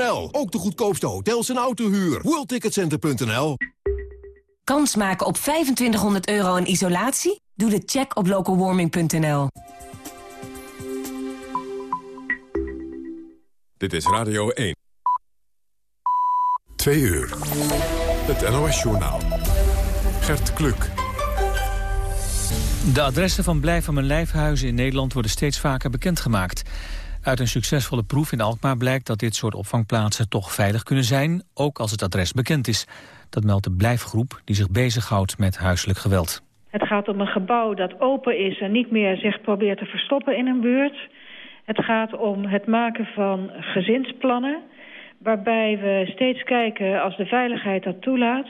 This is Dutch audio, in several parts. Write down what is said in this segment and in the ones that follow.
Ook de goedkoopste hotels en autohuur. WorldTicketCenter.nl Kans maken op 2500 euro in isolatie? Doe de check op localwarming.nl. Dit is Radio 1. 2 uur. Het NOS-journaal. Gert Kluk. De adressen van Blijf van mijn lijfhuizen in Nederland worden steeds vaker bekendgemaakt. Uit een succesvolle proef in Alkmaar blijkt dat dit soort opvangplaatsen toch veilig kunnen zijn, ook als het adres bekend is. Dat meldt de Blijfgroep die zich bezighoudt met huiselijk geweld. Het gaat om een gebouw dat open is en niet meer zich probeert te verstoppen in een buurt. Het gaat om het maken van gezinsplannen, waarbij we steeds kijken als de veiligheid dat toelaat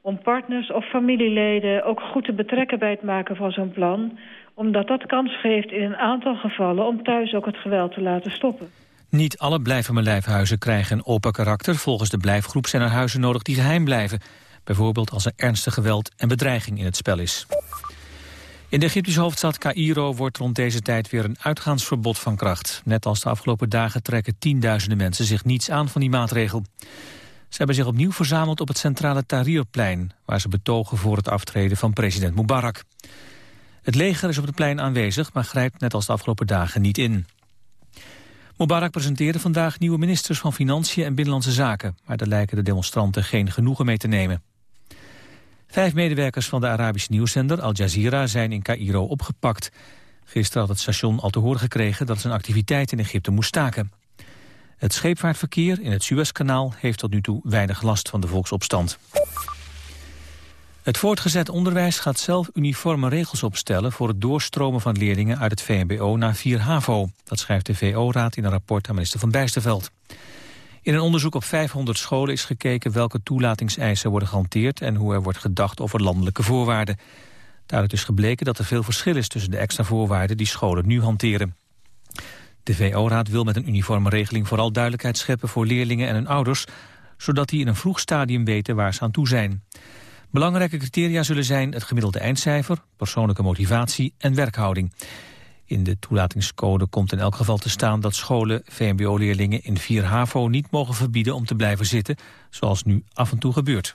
om partners of familieleden ook goed te betrekken bij het maken van zo'n plan omdat dat kans geeft in een aantal gevallen om thuis ook het geweld te laten stoppen. Niet alle blijvende lijfhuizen krijgen een open karakter. Volgens de blijfgroep zijn er huizen nodig die geheim blijven. Bijvoorbeeld als er ernstig geweld en bedreiging in het spel is. In de Egyptische hoofdstad Cairo wordt rond deze tijd weer een uitgaansverbod van kracht. Net als de afgelopen dagen trekken tienduizenden mensen zich niets aan van die maatregel. Ze hebben zich opnieuw verzameld op het centrale Tahrirplein... waar ze betogen voor het aftreden van president Mubarak. Het leger is op het plein aanwezig, maar grijpt net als de afgelopen dagen niet in. Mubarak presenteerde vandaag nieuwe ministers van Financiën en Binnenlandse Zaken, maar daar lijken de demonstranten geen genoegen mee te nemen. Vijf medewerkers van de Arabische nieuwszender Al Jazeera zijn in Cairo opgepakt. Gisteren had het station al te horen gekregen dat zijn activiteit in Egypte moest staken. Het scheepvaartverkeer in het Suezkanaal heeft tot nu toe weinig last van de volksopstand. Het voortgezet onderwijs gaat zelf uniforme regels opstellen... voor het doorstromen van leerlingen uit het VMBO naar 4 HAVO. Dat schrijft de VO-raad in een rapport aan minister Van Bijsterveld. In een onderzoek op 500 scholen is gekeken welke toelatingseisen worden gehanteerd... en hoe er wordt gedacht over landelijke voorwaarden. Daaruit is gebleken dat er veel verschil is tussen de extra voorwaarden... die scholen nu hanteren. De VO-raad wil met een uniforme regeling vooral duidelijkheid scheppen... voor leerlingen en hun ouders, zodat die in een vroeg stadium weten waar ze aan toe zijn. Belangrijke criteria zullen zijn het gemiddelde eindcijfer, persoonlijke motivatie en werkhouding. In de toelatingscode komt in elk geval te staan dat scholen VMBO-leerlingen in 4 HAVO niet mogen verbieden om te blijven zitten, zoals nu af en toe gebeurt.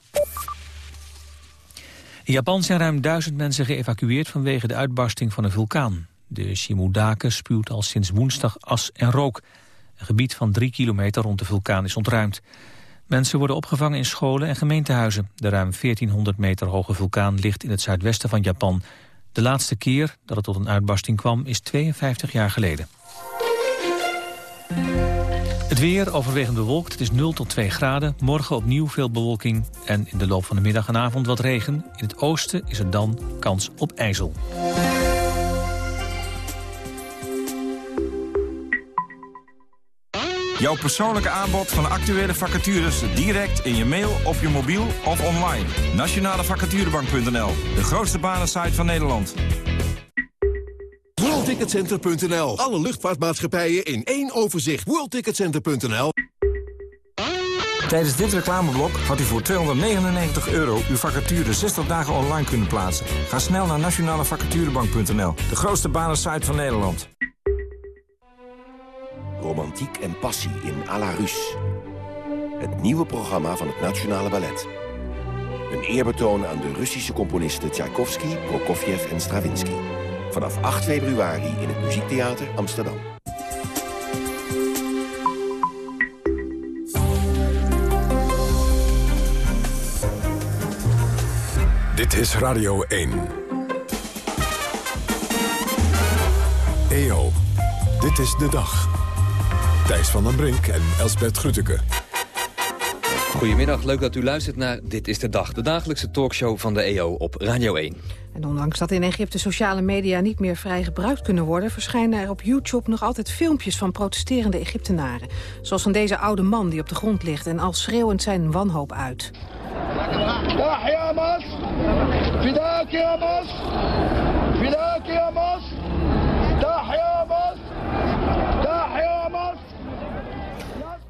In Japan zijn ruim duizend mensen geëvacueerd vanwege de uitbarsting van een vulkaan. De Shimodake spuwt al sinds woensdag as en rook. Een gebied van drie kilometer rond de vulkaan is ontruimd. Mensen worden opgevangen in scholen en gemeentehuizen. De ruim 1400 meter hoge vulkaan ligt in het zuidwesten van Japan. De laatste keer dat het tot een uitbarsting kwam is 52 jaar geleden. Het weer overwegend bewolkt. Het is 0 tot 2 graden. Morgen opnieuw veel bewolking. En in de loop van de middag en avond wat regen. In het oosten is er dan kans op ijzel. Jouw persoonlijke aanbod van actuele vacatures direct in je mail, op je mobiel of online. Nationalevacaturebank.nl, de grootste banensite van Nederland. WorldTicketCenter.nl, alle luchtvaartmaatschappijen in één overzicht. WorldTicketCenter.nl Tijdens dit reclameblok had u voor 299 euro uw vacature 60 dagen online kunnen plaatsen. Ga snel naar nationalevacaturebank.nl, de grootste banensite van Nederland romantiek en passie in à la Russe. Het nieuwe programma van het Nationale Ballet. Een eerbetoon aan de Russische componisten Tchaikovsky, Prokofjev en Stravinsky. Vanaf 8 februari in het Muziektheater Amsterdam. Dit is Radio 1. EO, dit is de dag. Thijs van den Brink en Elsbert Grütke. Goedemiddag, leuk dat u luistert naar Dit is de Dag. De dagelijkse talkshow van de EO op Radio 1. En ondanks dat in Egypte sociale media niet meer vrij gebruikt kunnen worden... verschijnen er op YouTube nog altijd filmpjes van protesterende Egyptenaren. Zoals van deze oude man die op de grond ligt en al schreeuwend zijn wanhoop uit.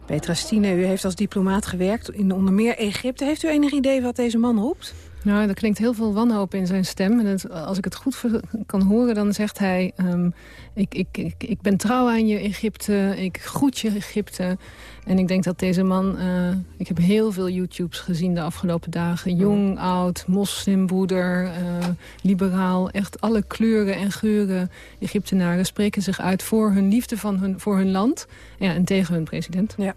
Petra Stine, u heeft als diplomaat gewerkt in onder meer Egypte. Heeft u enig idee wat deze man roept? Nou, er klinkt heel veel wanhoop in zijn stem. En het, als ik het goed kan horen, dan zegt hij... Um, ik, ik, ik, ik ben trouw aan je Egypte, ik groet je Egypte. En ik denk dat deze man... Uh, ik heb heel veel YouTubes gezien de afgelopen dagen. Jong, oud, moslimbroeder, uh, liberaal. Echt alle kleuren en geuren Egyptenaren spreken zich uit... voor hun liefde van hun, voor hun land ja, en tegen hun president. Ja.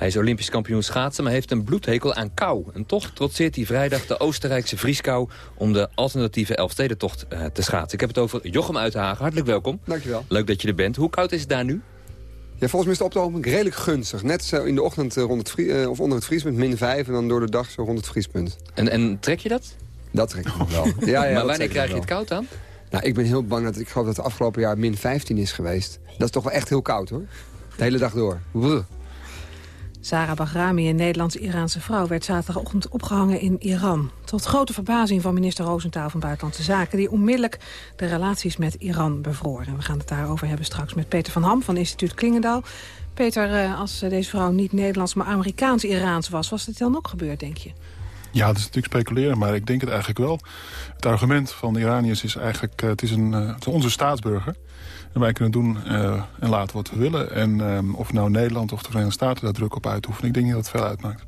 Hij is Olympisch kampioen schaatsen, maar heeft een bloedhekel aan kou. En toch trotseert hij vrijdag de Oostenrijkse vrieskou... om de alternatieve Elfstedentocht uh, te schaatsen. Ik heb het over Jochem Uithagen. Hartelijk welkom. Dankjewel. Leuk dat je er bent. Hoe koud is het daar nu? Ja, volgens mij is het op de redelijk gunstig. Net zo in de ochtend uh, rond het uh, of onder het vriespunt, min 5... en dan door de dag zo rond het vriespunt. En, en trek je dat? Dat trek ik wel. ja, ja, maar wanneer krijg je het koud dan? Nou, ik ben heel bang dat ik geloof dat het afgelopen jaar min 15 is geweest. Dat is toch wel echt heel koud, hoor. De hele dag door. Brr. Sarah Bahrami, een Nederlands-Iraanse vrouw... werd zaterdagochtend opgehangen in Iran. Tot grote verbazing van minister Roosentaal van Buitenlandse Zaken... die onmiddellijk de relaties met Iran bevroor. En we gaan het daarover hebben straks met Peter van Ham van instituut Klingendaal. Peter, eh, als deze vrouw niet Nederlands, maar Amerikaans-Iraans was... was dit dan ook gebeurd, denk je? Ja, dat is natuurlijk speculeren, maar ik denk het eigenlijk wel. Het argument van de Iraniërs is eigenlijk... Uh, het, is een, uh, het onze staatsburger... En wij kunnen doen uh, en laten wat we willen. En um, of nou Nederland of de Verenigde Staten daar druk op uitoefenen... ik denk niet dat het veel uitmaakt.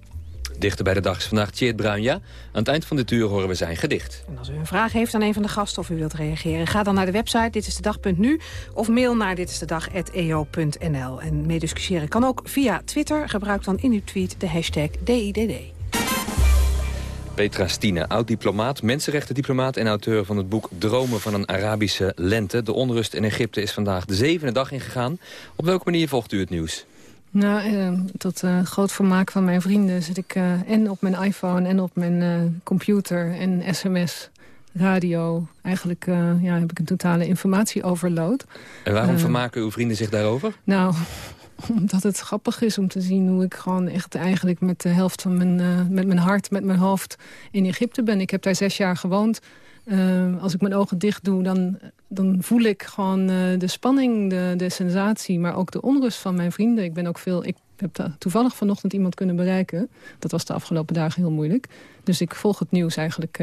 Dichter bij de dag is vandaag Tjeerd Bruinja. Aan het eind van dit uur horen we zijn gedicht. En als u een vraag heeft aan een van de gasten of u wilt reageren... ga dan naar de website ditistedag.nu of mail naar ditistedag.eo.nl. En meediscussiëren kan ook via Twitter. Gebruik dan in uw tweet de hashtag DIDD. Petra Stine, oud-diplomaat, mensenrechtendiplomaat... en auteur van het boek Dromen van een Arabische Lente. De onrust in Egypte is vandaag de zevende dag ingegaan. Op welke manier volgt u het nieuws? Nou, eh, tot uh, groot vermaak van mijn vrienden zit ik uh, en op mijn iPhone en op mijn uh, computer en sms, radio. Eigenlijk ja, heb ik een totale informatieoverload. En waarom vermaken uw vrienden zich daarover? Nou, omdat het grappig is om te zien hoe ik gewoon echt eigenlijk met de helft van mijn, uh, met mijn hart, met mijn hoofd in Egypte ben. Ik heb daar zes jaar gewoond. Uh, als ik mijn ogen dicht doe, dan, dan voel ik gewoon uh, de spanning, de, de sensatie, maar ook de onrust van mijn vrienden. Ik ben ook veel, ik heb toevallig vanochtend iemand kunnen bereiken. Dat was de afgelopen dagen heel moeilijk. Dus ik volg het nieuws eigenlijk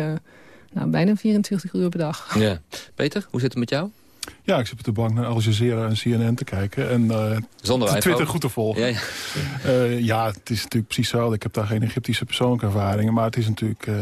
nou, bijna 24 uur per dag. Ja. Peter, hoe zit het met jou? Ja, ik zit op de bank naar Al Jazeera en CNN te kijken. En uh, Zonder Twitter goed te volgen. Ja, ja. Uh, ja, het is natuurlijk precies zo. Ik heb daar geen Egyptische persoonlijke ervaringen. Maar het is natuurlijk uh,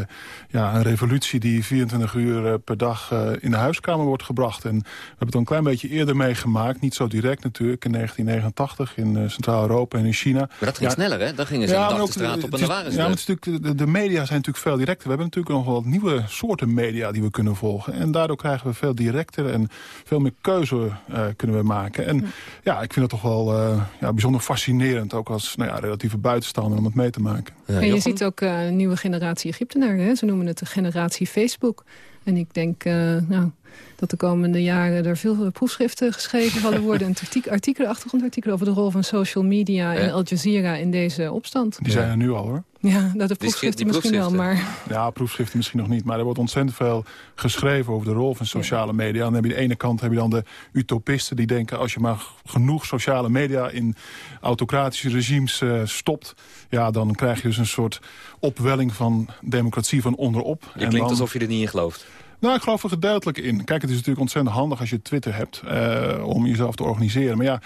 ja, een revolutie die 24 uur per dag in de huiskamer wordt gebracht. En we hebben het al een klein beetje eerder meegemaakt. Niet zo direct natuurlijk, in 1989 in Centraal-Europa en in China. Maar dat ging ja, sneller, hè? Dan gingen ze ja, de, de straat op en dan waren ze Ja, maar het is natuurlijk, de, de, media zijn natuurlijk veel directer. We hebben natuurlijk nog wel wat nieuwe soorten media die we kunnen volgen. En daardoor krijgen we veel directer en veel meer keuze uh, kunnen we maken. En ja, ik vind het toch wel uh, ja, bijzonder fascinerend... ook als nou ja, relatieve buitenstaander om het mee te maken. Ja, en je ziet ook uh, een nieuwe generatie Egyptenaren. Ze noemen het de generatie Facebook. En ik denk nou, dat de komende jaren er veel proefschriften geschreven zullen worden. Een artikel, achtergrondartikel over de rol van social media en Al Jazeera in deze opstand. Die zijn er nu al hoor. Ja, dat de proefschriften misschien wel, maar... Ja, proefschriften misschien nog niet. Maar er wordt ontzettend veel geschreven over de rol van sociale media. En dan heb je de ene kant heb je dan de utopisten die denken... als je maar genoeg sociale media in autocratische regimes uh, stopt... ja, dan krijg je dus een soort opwelling van democratie van onderop. Je klinkt dan... alsof je er niet in gelooft. Nou, ik geloof er gedeeltelijk in. Kijk, het is natuurlijk ontzettend handig als je Twitter hebt uh, om jezelf te organiseren. Maar ja,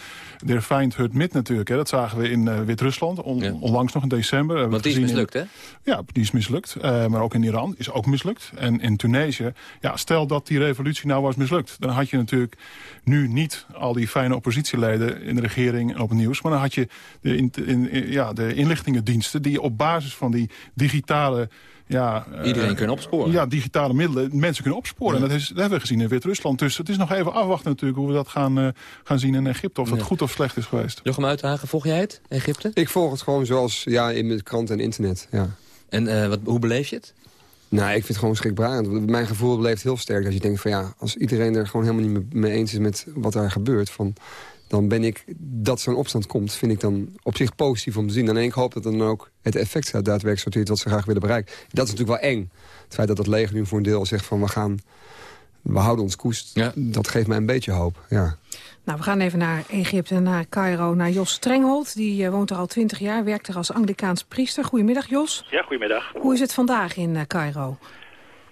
de refined hurt mit natuurlijk. Hè. Dat zagen we in uh, Wit-Rusland, on, ja. onlangs nog in december. Want die is mislukt, in, hè? Ja, die is mislukt. Uh, maar ook in Iran is ook mislukt. En in Tunesië, ja, stel dat die revolutie nou was mislukt. Dan had je natuurlijk nu niet al die fijne oppositieleden in de regering en op het nieuws. Maar dan had je de, in, in, ja, de inlichtingendiensten die op basis van die digitale ja, Iedereen uh, kunnen opsporen. Ja, digitale middelen, mensen kunnen opsporen. Ja. En dat, is, dat hebben we gezien in Wit-Rusland. Dus het is nog even afwachten natuurlijk hoe we dat gaan, uh, gaan zien in Egypte. Of dat ja. goed of slecht is geweest. Jochem Uithagen, volg jij het, Egypte? Ik volg het gewoon zoals ja, in de krant en internet, ja. En uh, wat, hoe beleef je het? Nou, ik vind het gewoon schrikbarend. Mijn gevoel beleeft heel sterk dat je denkt van ja... als iedereen er gewoon helemaal niet mee eens is met wat daar gebeurt... van dan ben ik, dat zo'n opstand komt, vind ik dan op zich positief om te zien. En ik hoop dat dan ook het effect daadwerkelijk sorteert wat ze graag willen bereiken. Dat is natuurlijk wel eng. Het feit dat het leger nu voor een deel zegt van we gaan, we houden ons koest, ja. dat geeft mij een beetje hoop, ja. Nou, we gaan even naar Egypte, naar Cairo, naar Jos Strenghold. Die uh, woont er al twintig jaar, werkt er als Anglikaans priester. Goedemiddag, Jos. Ja, goedemiddag. Hoe is het vandaag in uh, Cairo?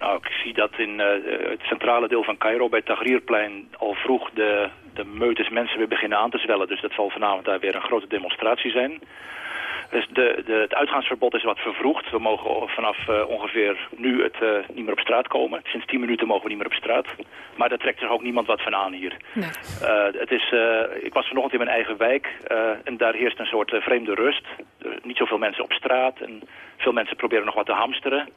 Nou, ik zie dat in eh, het centrale deel van Cairo bij Tahrirplein al vroeg de, de meutes mensen weer beginnen aan te zwellen. Dus dat zal vanavond daar weer een grote demonstratie zijn. Dus de, de, het uitgaansverbod is wat vervroegd. We mogen vanaf uh, ongeveer nu het uh, niet meer op straat komen. Sinds 10 minuten mogen we niet meer op straat. Maar daar trekt zich ook niemand wat van aan hier. Nee. Uh, het is, ik was vanochtend in mijn eigen wijk en daar heerst een soort vreemde rust. niet zoveel mensen op straat en veel mensen proberen nog wat te hamsteren.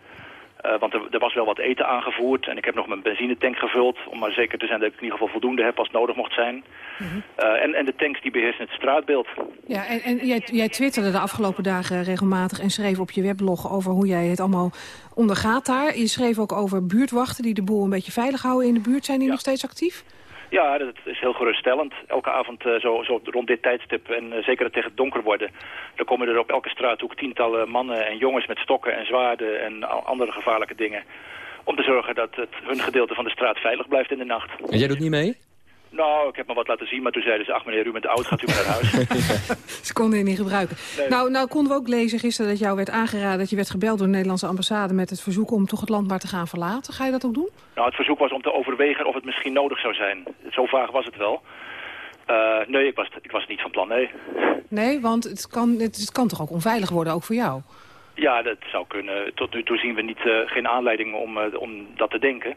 Uh, want er, er, was wel wat eten aangevoerd en ik heb nog mijn benzinetank gevuld... om maar zeker te zijn dat ik in ieder geval voldoende heb als nodig mocht zijn. Mm -hmm. uh, en, en, de tanks die beheersen het straatbeeld. Ja, en, en jij, jij, twitterde de afgelopen dagen regelmatig en schreef op je weblog... over hoe jij het allemaal ondergaat daar. Je schreef ook over buurtwachten die de boel een beetje veilig houden in de buurt. Zijn die ja. nog steeds actief? Ja, dat is heel geruststellend. Elke avond uh, zo, zo, rond dit tijdstip en uh, zeker tegen het donker worden... dan komen er op elke straathoek tientallen mannen en jongens met stokken en zwaarden... en andere gevaarlijke dingen. Om te zorgen dat het, hun gedeelte van de straat veilig blijft in de nacht. En jij doet niet mee? Nou, ik heb me wat laten zien, maar toen zeiden ze... ach meneer, u bent oud, gaat u maar naar huis. ze konden je niet gebruiken. Nee. Nou, nou konden we ook lezen gisteren dat jou werd aangeraden... dat je werd gebeld door de Nederlandse ambassade... met het verzoek om toch het land maar te gaan verlaten. Ga je dat ook doen? Nou, het verzoek was om te overwegen of het misschien nodig zou zijn. Zo vaag was het wel. Uh, nee, ik was, ik was niet van plan, nee. Nee, want het kan, het, het kan toch ook onveilig worden, ook voor jou? Ja, dat zou kunnen. Tot nu toe zien we niet, uh, geen aanleiding om, uh, om dat te denken.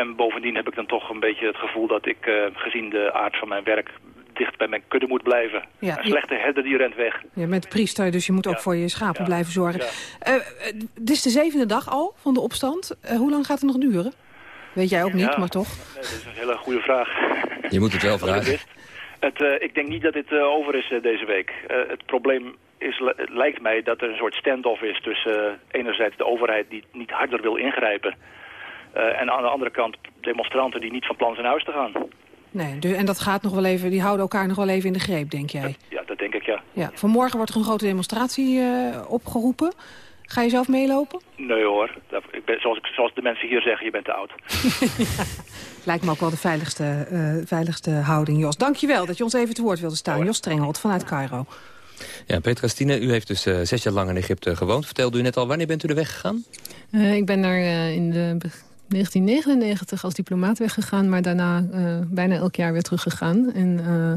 En bovendien heb ik dan toch een beetje het gevoel dat ik, uh, gezien de aard van mijn werk, dicht bij mijn kudde moet blijven. Ja, een slechte herder die rent weg. Je bent priester, dus je moet ook ja. voor je schapen ja. blijven zorgen. Uh, dit is de zevende dag al van de opstand. Uh, hoe lang gaat het nog duren? Weet jij ook niet, maar toch? Nee, dat is een hele goede vraag. Je moet het wel vragen. Het, uh, ik denk niet dat dit over is deze week. het probleem is, lijkt mij dat er een soort standoff is tussen enerzijds de overheid die niet harder wil ingrijpen... Uh, en aan de andere kant demonstranten die niet van plan zijn huis te gaan. Nee, dus, en dat gaat nog wel even, die houden elkaar nog wel even in de greep, denk jij? Dat, ja, dat denk ik, ja. ja. Vanmorgen wordt er een grote demonstratie uh, opgeroepen. Ga je zelf meelopen? Nee hoor. Ik ben, zoals, ik, zoals de mensen hier zeggen, je bent te oud. Lijkt me ook wel de veiligste, uh, veiligste houding, Jos. Dank je wel dat je ons even te woord wilde staan. Jos Strenghold vanuit Cairo. Ja, Petra Stine, u heeft dus uh, zes jaar lang in Egypte gewoond. Vertelde u net al, wanneer bent u de weg gegaan? Uh, ik ben daar uh, in de 1999 als diplomaat weggegaan, maar daarna uh, bijna elk jaar weer teruggegaan. En uh,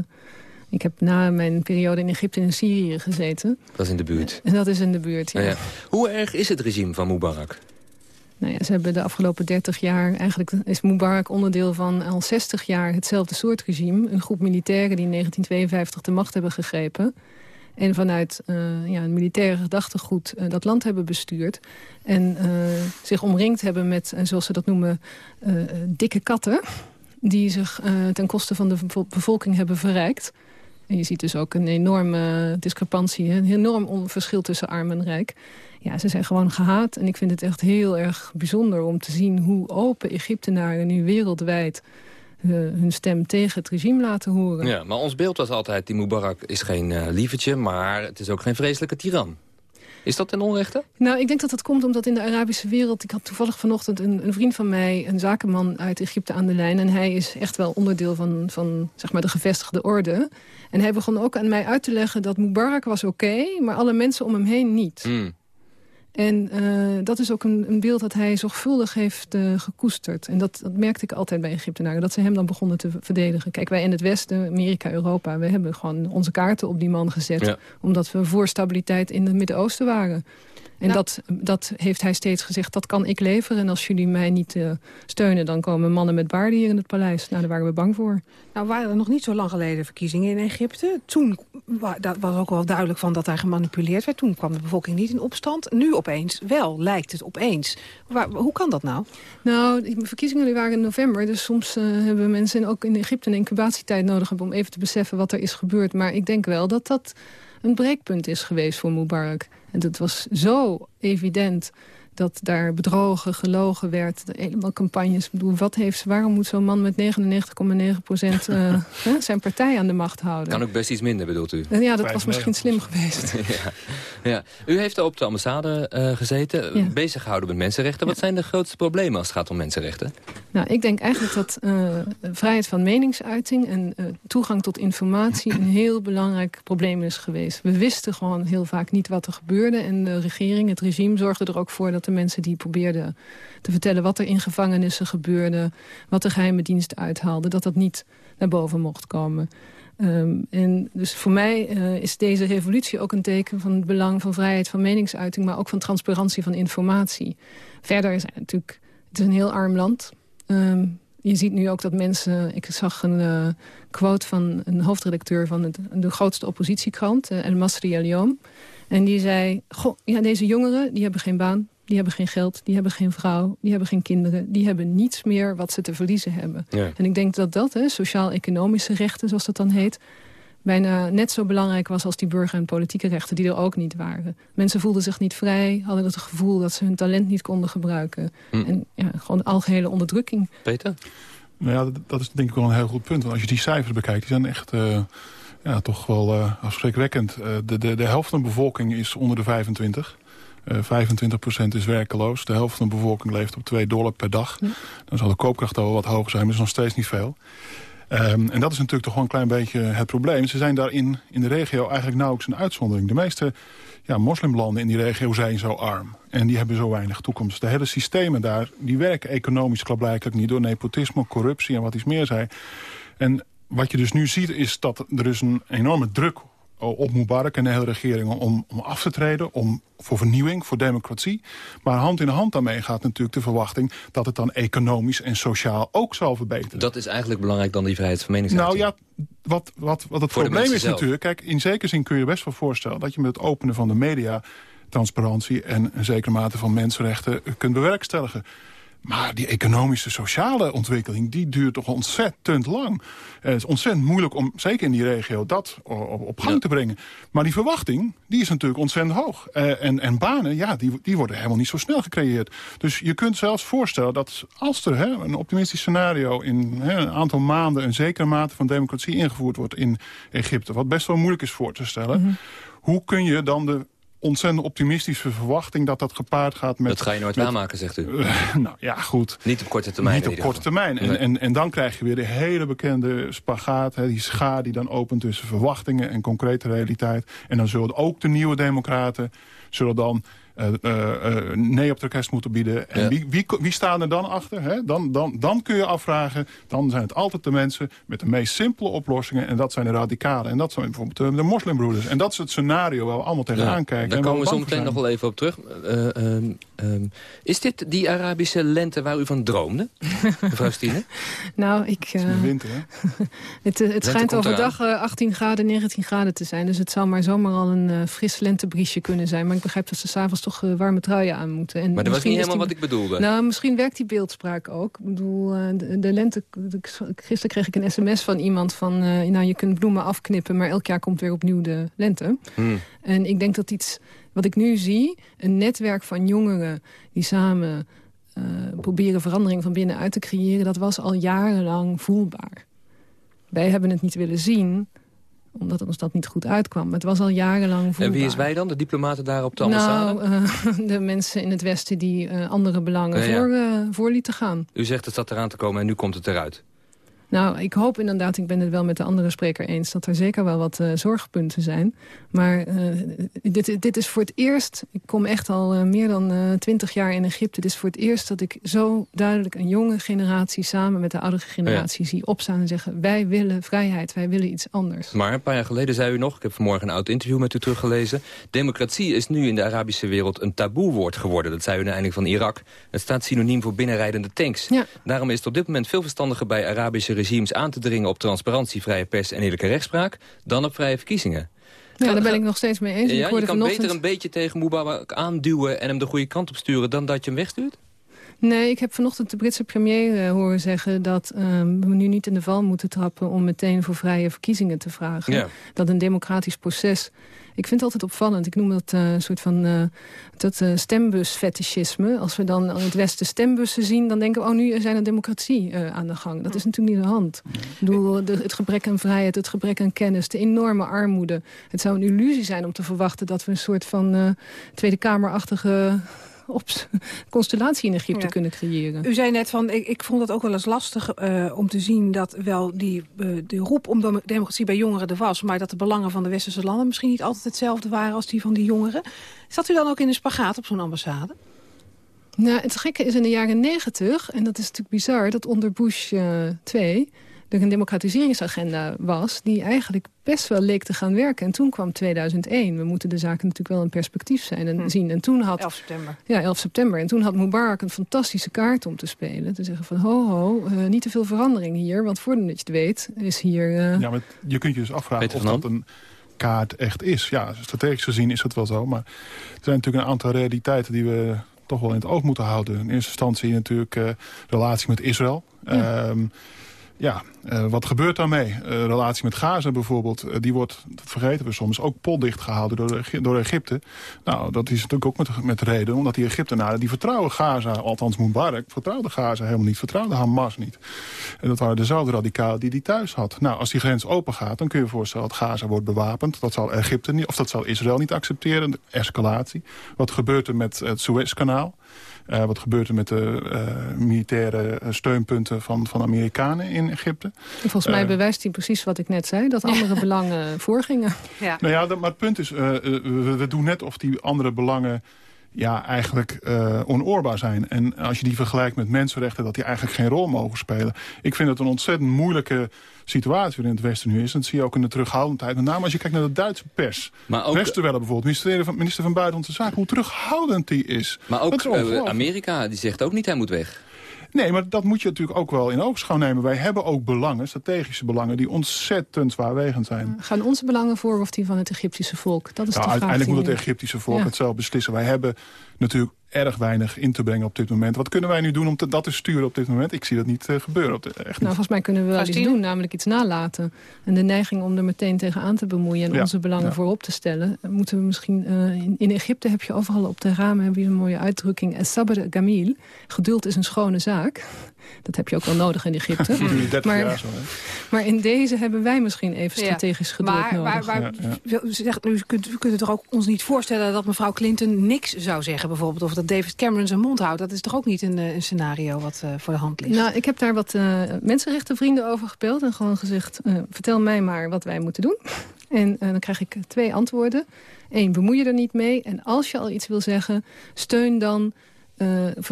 ik heb na mijn periode in Egypte en Syrië gezeten. Dat is in de buurt? En dat is in de buurt, ja. ja. Hoe erg is het regime van Mubarak? Nou ja, ze hebben de afgelopen 30 jaar... Eigenlijk is Mubarak onderdeel van al 60 jaar hetzelfde soort regime. Een groep militairen die in 1952 de macht hebben gegrepen en vanuit uh, ja, een militaire gedachtegoed uh, dat land hebben bestuurd. En uh, zich omringd hebben met, zoals ze dat noemen, dikke katten... die zich ten koste van de bevolking hebben verrijkt. En je ziet dus ook een enorme discrepantie, een enorm verschil tussen arm en rijk. Ja, ze zijn gewoon gehaat. En ik vind het echt heel erg bijzonder om te zien hoe open Egyptenaren nu wereldwijd hun stem tegen het regime laten horen. Ja, maar ons beeld was altijd, die Mubarak is geen uh, lievertje... maar het is ook geen vreselijke tiran. Is dat ten onrechte? Nou, ik denk dat dat komt omdat in de Arabische wereld... ik had toevallig vanochtend een, een, vriend van mij, een zakenman uit Egypte aan de lijn... en hij is echt wel onderdeel van, van zeg maar, de gevestigde orde. En hij begon ook aan mij uit te leggen dat Mubarak was oké... maar alle mensen om hem heen niet. Mm. En uh, dat is ook een, een, beeld dat hij zorgvuldig heeft uh, gekoesterd. En dat, dat, merkte ik altijd bij Egyptenaren. Dat ze hem dan begonnen te verdedigen. Kijk, wij in het Westen, Amerika, Europa... we hebben gewoon onze kaarten op die man gezet. Ja. Omdat we voor stabiliteit in het Midden-Oosten waren. En nou, dat, dat heeft hij steeds gezegd, dat kan ik leveren. En als jullie mij niet uh, steunen, dan komen mannen met baarden hier in het paleis. Nou, daar waren we bang voor. Nou, waren er nog niet zo lang geleden verkiezingen in Egypte. Toen dat was ook wel duidelijk van dat daar gemanipuleerd werd. Toen kwam de bevolking niet in opstand. Nu opeens wel, lijkt het opeens. Waar, hoe kan dat nou? Nou, die verkiezingen die waren in november. Dus soms uh, hebben mensen ook in Egypte een incubatietijd nodig... om even te beseffen wat er is gebeurd. Maar ik denk wel dat dat een breekpunt is geweest voor Mubarak. En het was zo evident dat daar bedrogen, gelogen werd. Helemaal campagnes. Ik bedoel, wat heeft, waarom moet zo'n man met 99,9 procent uh, zijn partij aan de macht houden? Kan ook best iets minder, bedoelt u? En ja, dat was misschien slim geweest. ja. Ja. U heeft op de ambassade uh, gezeten, Ja. bezig gehouden met mensenrechten. Wat zijn de grootste problemen als het gaat om mensenrechten? Nou, ik denk eigenlijk dat eh, vrijheid van meningsuiting en eh, toegang tot informatie een heel belangrijk probleem is geweest. We wisten gewoon heel vaak niet wat er gebeurde. En de regering, het regime, zorgde er ook voor dat mensen die probeerden te vertellen wat er in gevangenissen gebeurde, wat de geheime dienst uithaalde, dat dat niet naar boven mocht komen. Ehm, en dus voor mij eh, is deze revolutie ook een teken van het belang van vrijheid van meningsuiting, maar ook van transparantie van informatie. Verder is het natuurlijk, het is een heel arm land. Ehm, je ziet nu ook dat mensen... Ik zag een eh, quote van een hoofdredacteur van de grootste oppositiekrant, uh, El Masri El Yom. En die zei, goh, ja, deze jongeren die hebben geen baan, die hebben geen geld, die hebben geen vrouw, die hebben geen kinderen. Die hebben niets meer wat ze te verliezen hebben. Ja. En ik denk dat dat, hè, sociaal-economische rechten, zoals dat dan heet... bijna net zo belangrijk was als die burger- en politieke rechten... die er ook niet waren. Mensen voelden zich niet vrij, hadden het gevoel dat ze hun talent niet konden gebruiken. Hm. En ja, gewoon algehele onderdrukking. Peter? Nou ja, dat, is denk ik wel een heel goed punt. Want als je die cijfers bekijkt, die zijn echt eh, ja, toch wel uh, afschrikwekkend. Uh, de, de, de helft van de bevolking is onder de 25. Uh, 25% is werkeloos. De helft van de bevolking leeft op 2 dollar per dag. Ja. Dan zal de koopkracht al wat hoger zijn, maar dat is nog steeds niet veel. Um, en dat is natuurlijk toch wel een klein beetje het probleem. Ze zijn daarin in de regio eigenlijk nauwelijks een uitzondering. De meeste ja, moslimlanden in die regio zijn zo arm. En die hebben zo weinig toekomst. De hele systemen daar, die werken economisch klaarblijkelijk niet... door nepotisme, corruptie en wat iets meer zijn. En wat je dus nu ziet is dat er is een enorme druk op Mubarak en de hele regering om, om af te treden, om, voor vernieuwing, voor democratie. Maar hand in hand daarmee gaat natuurlijk de verwachting dat het dan economisch en sociaal ook zal verbeteren. Dat is eigenlijk belangrijk dan die vrijheid van meningsuiting. Nou ja, wat, wat, wat het Voor probleem is zelf. natuurlijk, kijk, in zekere zin kun je je best wel voorstellen dat je met het openen van de media transparantie en een zekere mate van mensenrechten kunt bewerkstelligen. Maar die economische, sociale ontwikkeling... die duurt toch ontzettend lang. Het is ontzettend moeilijk om, zeker in die regio, dat op, gang Ja. te brengen. Maar die verwachting, die is natuurlijk ontzettend hoog. Eh, en, en banen, ja, die, die worden helemaal niet zo snel gecreëerd. Dus je kunt zelfs voorstellen dat als er hè, een optimistisch scenario... in hè, een aantal maanden een zekere mate van democratie ingevoerd wordt in Egypte... wat best wel moeilijk is voor te stellen... hoe kun je dan de ontzettend optimistische verwachting... dat dat gepaard gaat met... Dat ga je nooit met- waarmaken, zegt u. nou ja, goed. Niet op korte termijn. Niet op korte termijn. En, Nee. en, en dan krijg je weer de hele bekende spagaat. Hè, die schaar die dan opent tussen verwachtingen en concrete realiteit. En dan zullen ook de nieuwe democraten... zullen dan nee op de orkest moeten bieden. En Ja. wie, wie, wie staan er dan achter? Hè? Dan, dan, dan kun je afvragen. Dan zijn het altijd de mensen met de meest simpele oplossingen. En dat zijn de radicalen. En dat zijn bijvoorbeeld eh, de moslimbroeders. En dat is het scenario waar we allemaal tegenaan Ja, kijken. Daar komen we zo meteen nog wel even op terug. Eh, ehm, is dit die Arabische lente waar u van droomde, mevrouw Stine? Nou, ik... Het is eh, de winter, hè? Het, eh, het schijnt overdag eh, 18 graden, 19 graden te zijn. Dus het zou maar zomaar al een eh, fris lentebriesje kunnen zijn. Maar ik begrijp dat ze s'avonds toch eh, warme truien aan moeten. En Maar dat was misschien niet helemaal die- wat ik bedoelde. Nou, misschien werkt die beeldspraak ook. Ik bedoel, eh, de, de lente... de- gisteren kreeg ik een sms van iemand van... eh, nou, je kunt bloemen afknippen, maar elk jaar komt weer opnieuw de lente. Hmm. En ik denk dat iets wat ik nu zie... een netwerk van jongeren die samen eh, proberen verandering van binnenuit te creëren... dat was al jarenlang voelbaar. Wij hebben het niet willen zien omdat ons dat niet goed uitkwam. Maar het was al jarenlang voelbaar. En wie is wij dan, de diplomaten daar op de ambassade? Nou, eh, de mensen in het Westen die eh, andere belangen Ja, ja. Voor, voor lieten gaan. U zegt het zat eraan te komen en nu komt het eruit. Nou, ik hoop inderdaad, ik ben het wel met de andere spreker eens... dat er zeker wel wat eh, zorgpunten zijn. Maar eh, dit, dit is voor het eerst... Ik kom echt al eh, meer dan twintig jaar in Egypte. Dit is voor het eerst dat ik zo duidelijk een jonge generatie... samen met de oudere generatie zie opstaan en zeggen... wij willen vrijheid, wij willen iets anders. Maar een paar jaar geleden zei u nog, ik heb vanmorgen een oud interview met u teruggelezen... democratie is nu in de Arabische wereld een taboewoord geworden. Dat zei u naar aanleiding van Irak. Het staat synoniem voor binnenrijdende tanks. Ja. Daarom is het op dit moment veel verstandiger bij Arabische regimes aan te dringen... op transparantie, vrije pers en eerlijke rechtspraak... dan op vrije verkiezingen. Ja, daar ben ik nog steeds mee eens. Ik Ja, je kan vanochtend- beter een beetje tegen Mubarak aanduwen... en hem de goede kant op sturen dan dat je hem wegstuurt? Nee, ik heb vanochtend de Britse premier eh, horen zeggen... dat ehm, we nu niet in de val moeten trappen om meteen voor vrije verkiezingen te vragen. Ja. Dat een democratisch proces Ik vind het altijd opvallend. Ik noem dat uh, een soort van uh, dat, uh, stembusfetischisme. Als we dan in het Westen stembussen zien... dan denken we, oh, nu zijn er democratie aan de gang. Dat is natuurlijk niet de hand. Ik bedoel, de, het gebrek aan vrijheid, het gebrek aan kennis... de enorme armoede. Het zou een illusie zijn om te verwachten... dat we een soort van Tweede Kamerachtige op constellatie in Egypte kunnen creëren. U zei net van, ik, ik vond het ook wel eens lastig uh, om te zien dat wel die, uh, de roep om democratie bij jongeren er was, maar dat de belangen van de westerse landen misschien niet altijd hetzelfde waren als die van die jongeren. Zat u dan ook in een spagaat op zo'n ambassade? Nou, het gekke is in de jaren negentig, en dat is natuurlijk bizar, dat onder Bush uh, 2 er een democratiseringsagenda was... die eigenlijk best wel leek te gaan werken. En toen kwam 2001. We moeten de zaken natuurlijk wel in perspectief zijn en hm. zien. En toen had, 11 september. Ja, 11 september. En toen had Mubarak een fantastische kaart om te spelen. Te zeggen van, ho, ho, uh, niet te veel verandering hier. Want voordat je het weet, is hier... Uh... Ja, maar je kunt je dus afvragen of dat een kaart echt is. Ja, strategisch gezien is het wel zo. Maar er zijn natuurlijk een aantal realiteiten die we toch wel in het oog moeten houden. In eerste instantie natuurlijk uh, relatie met Israël. Ja. Um, ja, uh, wat gebeurt daarmee? Uh, relatie met Gaza bijvoorbeeld, uh, die wordt, dat vergeten we soms, ook potdicht gehouden door, door Egypte. Nou, dat is natuurlijk ook met, met reden, omdat die Egyptenaren, die vertrouwen Gaza, althans Mubarak, vertrouwde Gaza helemaal niet, vertrouwde Hamas niet. En dat waren dezelfde radicalen die die thuis had. Nou, als die grens open gaat, dan kun je je voorstellen dat Gaza wordt bewapend. Dat zal Egypte niet, of dat zal Israël niet accepteren, de escalatie. Wat gebeurt er met het Suezkanaal? Uh, wat gebeurt er met de uh, militaire steunpunten van, van Amerikanen in Egypte? Volgens mij uh, bewijst hij precies wat ik net zei, dat andere belangen voorgingen. Ja. Nou ja, dat, maar het punt is, we, we, doen net of die andere belangen ja, eigenlijk uh, onoorbaar zijn. En als je die vergelijkt met mensenrechten... dat die eigenlijk geen rol mogen spelen. Ik vind het een ontzettend moeilijke situatie in het Westen nu is. En dat zie je ook in de terughoudendheid. Met name als je kijkt naar de Duitse pers. Maar ook, Westerwelle bijvoorbeeld, minister van, minister van Buitenlandse Zaken... hoe terughoudend die is. Maar ook uh, Amerika, die zegt ook niet hij moet weg. Nee, maar dat moet je natuurlijk ook wel in oogschouw nemen. Wij hebben ook belangen, strategische belangen, die ontzettend zwaarwegend zijn. Gaan onze belangen voor of die van het Egyptische volk? Dat is ja, de uiteindelijk moet het Egyptische volk ja. het zelf beslissen. Wij hebben natuurlijk erg weinig in te brengen op dit moment. Wat kunnen wij nu doen om te, dat te sturen op dit moment? Ik zie dat niet uh, gebeuren. Op de, echt nou, volgens mij kunnen we wel iets doen, namelijk iets nalaten. En de neiging om er meteen tegenaan te bemoeien... en ja. onze belangen ja. voorop te stellen... moeten we misschien... Uh, in, in, Egypte heb je overal op de ramen heb je een mooie uitdrukking... sabr gamil. Geduld is een schone zaak. Dat heb je ook wel nodig in Egypte. maar, zo, maar, in deze hebben wij misschien even strategisch ja. geduld maar, nodig. Maar, maar ja, Zegt, u kunt, u kunt het toch ook ons niet voorstellen dat mevrouw Clinton niks zou zeggen bijvoorbeeld... of dat David Cameron zijn mond houdt. Dat is toch ook niet een, een scenario wat uh, voor de hand ligt? Nou, ik heb daar wat uh, mensenrechtenvrienden over gebeld... en gewoon gezegd, uh, vertel mij maar wat wij moeten doen. En dan krijg ik twee antwoorden. Eén, bemoei je er niet mee. En als je al iets wil zeggen, steun dan uh,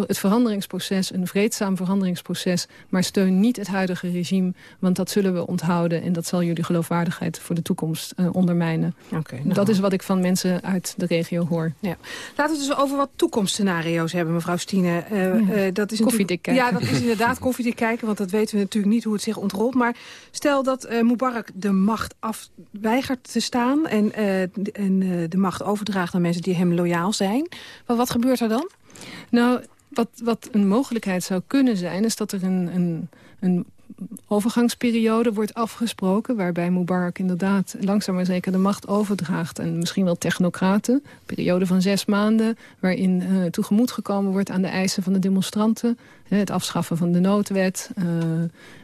het veranderingsproces, een vreedzaam veranderingsproces... maar steun niet het huidige regime, want dat zullen we onthouden... en dat zal jullie geloofwaardigheid voor de toekomst uh, ondermijnen. Okay, nou. Dat is wat ik van mensen uit de regio hoor. Ja. Laten we het dus over wat toekomstscenario's hebben, mevrouw Stine. Uh, ja. dat is koffiedik kijken. Ja, dat is inderdaad koffiedik kijken, want dat weten we natuurlijk niet hoe het zich ontrolt. Maar stel dat Mubarak de macht afweigert te staan... en, en de macht overdraagt aan mensen die hem loyaal zijn. Maar wat gebeurt er dan? Nou, wat, wat een mogelijkheid zou kunnen zijn... is dat er een, een, een overgangsperiode wordt afgesproken... waarbij Mubarak inderdaad langzaam maar zeker de macht overdraagt... en misschien wel technocraten. Een periode van zes maanden waarin uh, toegemoet gekomen wordt... aan de eisen van de demonstranten. het afschaffen van de noodwet, uh,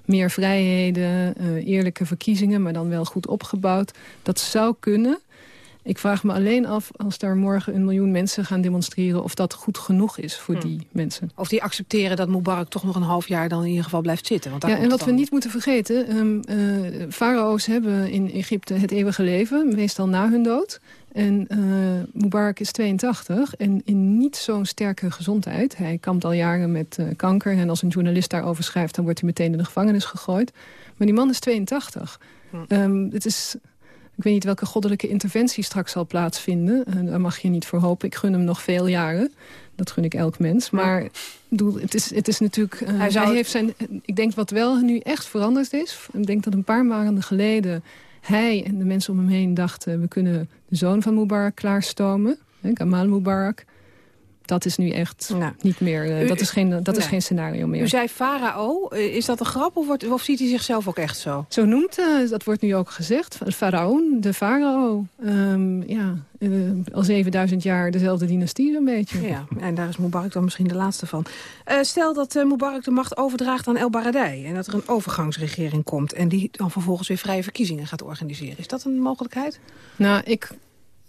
meer vrijheden, uh, eerlijke verkiezingen... maar dan wel goed opgebouwd. Dat zou kunnen... Ik vraag me alleen af, als daar morgen een miljoen mensen gaan demonstreren... of dat goed genoeg is voor hmm. die mensen. Of die accepteren dat Mubarak toch nog een half jaar dan in ieder geval blijft zitten. Want ja, en wat we niet moeten vergeten... Um, uh, farao's hebben in Egypte het eeuwige leven, meestal na hun dood. En uh, Mubarak is 82 en in niet zo'n sterke gezondheid. Hij kampt al jaren met uh, kanker en als een journalist daarover schrijft... dan wordt hij meteen in de gevangenis gegooid. Maar die man is 82. Hmm. Um, het is ik weet niet welke goddelijke interventie straks zal plaatsvinden. Uh, daar mag je niet voor hopen. Ik gun hem nog veel jaren. Dat gun ik elk mens. Maar het, is, het is natuurlijk... Uh, hij, zou... hij heeft zijn, ik denk wat wel nu echt veranderd is... ik denk dat een paar maanden geleden... hij en de mensen om hem heen dachten... we kunnen de zoon van Mubarak klaarstomen. Hè, Kamal Mubarak. Dat is nu echt niet meer. Uh, dat is geen, dat is geen scenario meer. U zei farao. Is dat een grap of, wordt, of ziet hij zichzelf ook echt zo? Zo noemt, uh, dat wordt nu ook gezegd. Faraon, de farao. Um, ja, uh, al 7000 jaar dezelfde dynastie een beetje. Ja, en daar is Mubarak dan misschien de laatste van. stel dat Mubarak de macht overdraagt aan El Baradei... en dat er een overgangsregering komt... en die dan vervolgens weer vrije verkiezingen gaat organiseren. Is dat een mogelijkheid? Nou, ik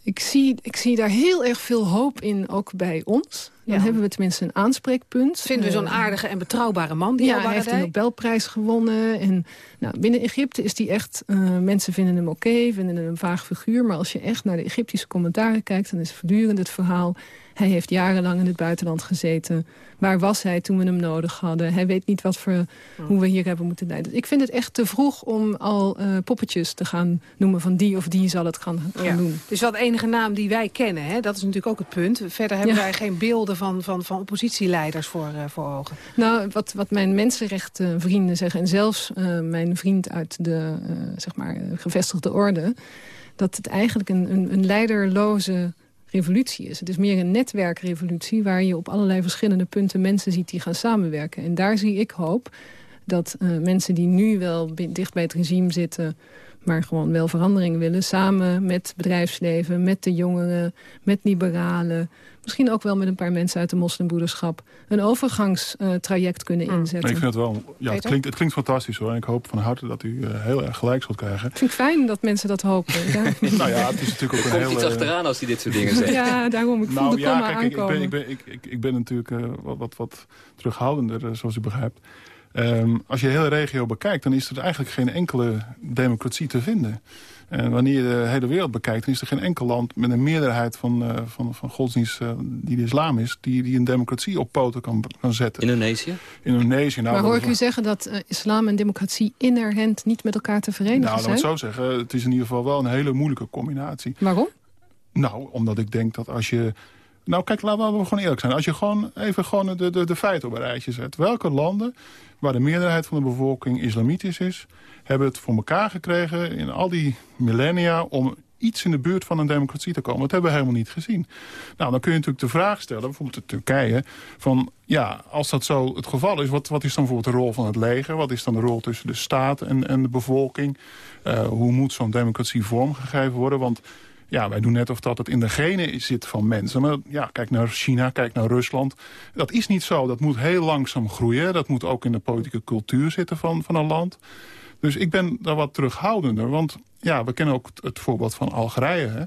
ik zie, ik zie daar heel erg veel hoop in, ook bij ons. Dan hebben we tenminste een aanspreekpunt. Vinden we zo'n eh, aardige en betrouwbare man? Die ja, hij heeft de Nobelprijs gewonnen. En nou, binnen Egypte is die echt... Uh, mensen vinden hem oké, vinden hem een vaag figuur. Maar als je echt naar de Egyptische commentaren kijkt... dan is voortdurend het verhaal... Hij heeft jarenlang in het buitenland gezeten. Waar was hij toen we hem nodig hadden? Hij weet niet wat voor, hoe we hier hebben moeten leiden. Ik vind het echt te vroeg om al uh, poppetjes te gaan noemen... van die of die zal het gaan, gaan doen. Dus wel de enige naam die wij kennen. Hè? Dat is natuurlijk ook het punt. Verder hebben wij geen beelden van, van, van oppositieleiders voor, uh, voor ogen. Nou, wat, wat mijn mensenrechtenvrienden zeggen... en zelfs uh, mijn vriend uit de zeg maar, gevestigde orde... dat het eigenlijk een, een, een leiderloze revolutie is. Het is meer een netwerkrevolutie waar je op allerlei verschillende punten mensen ziet die gaan samenwerken. En daar zie ik hoop dat uh, mensen die nu wel dicht bij het regime zitten maar gewoon wel verandering willen. Samen met bedrijfsleven, met de jongeren, met liberalen. Misschien ook wel met een paar mensen uit de moslimbroederschap. Een overgangstraject kunnen hmm. inzetten. ik vind het wel, ja, het klinkt, het klinkt fantastisch hoor. En ik hoop van harte dat u uh, heel erg gelijk zult krijgen. Ik vind het fijn dat mensen dat hopen. Ja. nou ja, het is natuurlijk ook een heel... iets achteraan als hij dit soort dingen zegt. ja, daarom. Ik voel nou, de ja, kijk, aankomen. Ik ben, ik, ben, ik, ik, ik ben natuurlijk uh, wat, wat, wat terughoudender, uh, zoals u begrijpt. Um, als je de hele regio bekijkt, dan is er eigenlijk geen enkele democratie te vinden. En wanneer je de hele wereld bekijkt, dan is er geen enkel land met een meerderheid van, uh, van, van godsdienst uh, die de islam is, die, die een democratie op poten kan, kan zetten. Indonesië? Indonesië. Nou, maar hoor ik u zeggen dat uh, islam en democratie inherent niet met elkaar te verenigen nou, zijn? Nou, dat zou zeggen, het is in ieder geval wel een hele moeilijke combinatie. Waarom? Nou, omdat ik denk dat als je nou, kijk, laten we gewoon eerlijk zijn. Als je gewoon even gewoon de, de, de feiten op een rijtje zet. Welke landen waar de meerderheid van de bevolking islamitisch is... hebben het voor elkaar gekregen in al die millennia... om iets in de buurt van een democratie te komen. Dat hebben we helemaal niet gezien. Nou, dan kun je natuurlijk de vraag stellen, bijvoorbeeld de Turkije... van ja, als dat zo het geval is, wat, wat is dan bijvoorbeeld de rol van het leger? Wat is dan de rol tussen de staat en, en de bevolking? Uh, hoe moet zo'n democratie vormgegeven worden? Want ja, wij doen net of dat het in de genen zit van mensen. Maar ja, kijk naar China, kijk naar Rusland. Dat is niet zo. Dat moet heel langzaam groeien. Dat moet ook in de politieke cultuur zitten van, van een land. Dus ik ben daar wat terughoudender. Want ja, we kennen ook het, voorbeeld van Algerije. Hè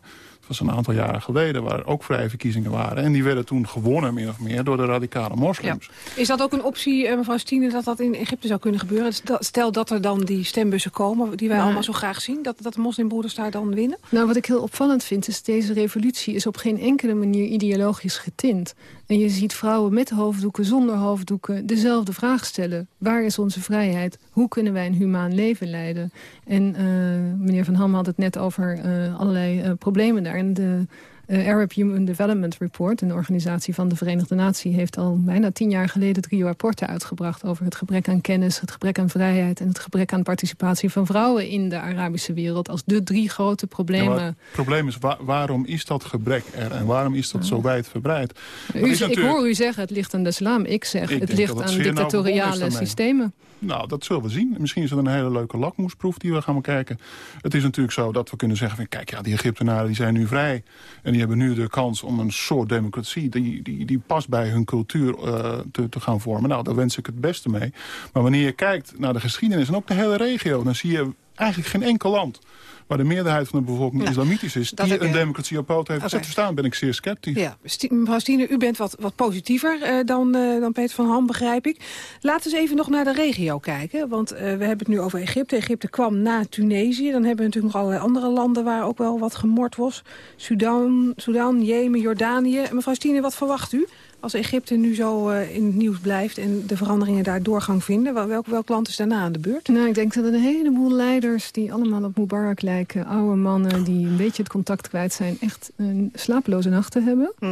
was een aantal jaren geleden, waar ook vrije verkiezingen waren. En die werden toen gewonnen, min of meer, door de radicale moslims. Is dat ook een optie, eh, mevrouw Stine, dat dat in Egypte zou kunnen gebeuren? Stel dat er dan die stembussen komen, die wij allemaal zo graag zien... dat, dat de moslimbroeders daar dan winnen? Nou, wat ik heel opvallend vind, is deze revolutie is op geen enkele manier ideologisch getint. En je ziet vrouwen met hoofddoeken, zonder hoofddoeken... dezelfde vraag stellen. Waar is onze vrijheid? Hoe kunnen wij een humaan leven leiden? En uh, meneer Van Ham had het net over uh, allerlei uh, problemen daar. En de uh, Arab Human Development Report, een organisatie van de Verenigde Naties... heeft al bijna tien jaar geleden drie rapporten uitgebracht... over het gebrek aan kennis, het gebrek aan vrijheid... en het gebrek aan participatie van vrouwen in de Arabische wereld... als de drie grote problemen. het probleem is, waarom is dat gebrek er en waarom is dat zo wijdverbreid? U, natuurlijk... Ik hoor u zeggen, het ligt aan de islam. Ik zeg, het ligt aan dictatoriale systemen. Nou, dat zullen we zien. Misschien is het een hele leuke lakmoesproef die we gaan bekijken. Het is natuurlijk zo dat we kunnen zeggen... Van, kijk, ja, die Egyptenaren die zijn nu vrij... en die hebben nu de kans om een soort democratie... die, die, die past bij hun cultuur uh, te, te gaan vormen. Nou, daar wens ik het beste mee. Maar wanneer je kijkt naar de geschiedenis en ook de hele regio... dan zie je eigenlijk geen enkel land waar de meerderheid van de bevolking islamitisch is... die een democratie op poot heeft okay. staan, ben ik zeer sceptisch. Ja. Mevrouw Stine, u bent wat, wat positiever uh, dan, uh, dan Peter van Ham, begrijp ik. Laten we eens even nog naar de regio kijken. Want uh, we hebben het nu over Egypte. Egypte kwam na Tunesië. Dan hebben we natuurlijk nog allerlei andere landen waar ook wel wat gemord was. Sudan, Sudan Jemen, Jordanië. Mevrouw Stine, wat verwacht u? Als Egypte nu zo in het nieuws blijft en de veranderingen daar doorgang vinden... welk, welk land is daarna aan de beurt? Nou, ik denk dat er een heleboel leiders die allemaal op Mubarak lijken... oude mannen die een beetje het contact kwijt zijn... echt uh, slapeloze nachten hebben. Hm.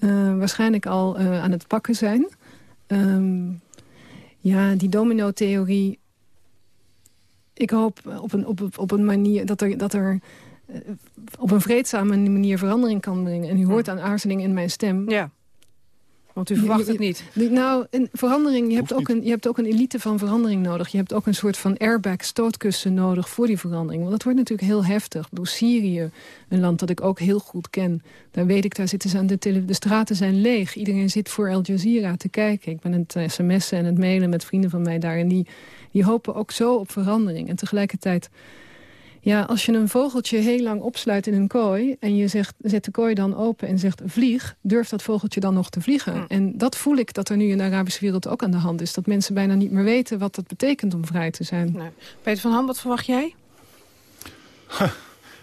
Uh, waarschijnlijk al aan het pakken zijn. Um, ja, die domino-theorie... Ik hoop op een, op, op een manier dat er... Dat er op een vreedzame manier verandering kan brengen. En u hoort hm. aan aarzeling in mijn stem. Ja Want u verwacht het niet. Nou, een verandering, je hebt, ook een, je hebt ook een elite van verandering nodig. Je hebt ook een soort van airbag, stootkussen nodig voor die verandering. Want dat wordt natuurlijk heel heftig. Door Syrië, een land dat ik ook heel goed ken. Daar weet ik, daar zitten ze aan de, tele, de straten zijn leeg. Iedereen zit voor Al Jazeera te kijken. Ik ben het sms'en en het mailen met vrienden van mij daar. En die, die hopen ook zo op verandering. En tegelijkertijd ja, als je een vogeltje heel lang opsluit in een kooi... en je zegt, zet de kooi dan open en zegt vlieg... durft dat vogeltje dan nog te vliegen? Hmm. En dat voel ik dat er nu in de Arabische wereld ook aan de hand is. Dat mensen bijna niet meer weten wat dat betekent om vrij te zijn. Nee. Peter van Ham, wat verwacht jij?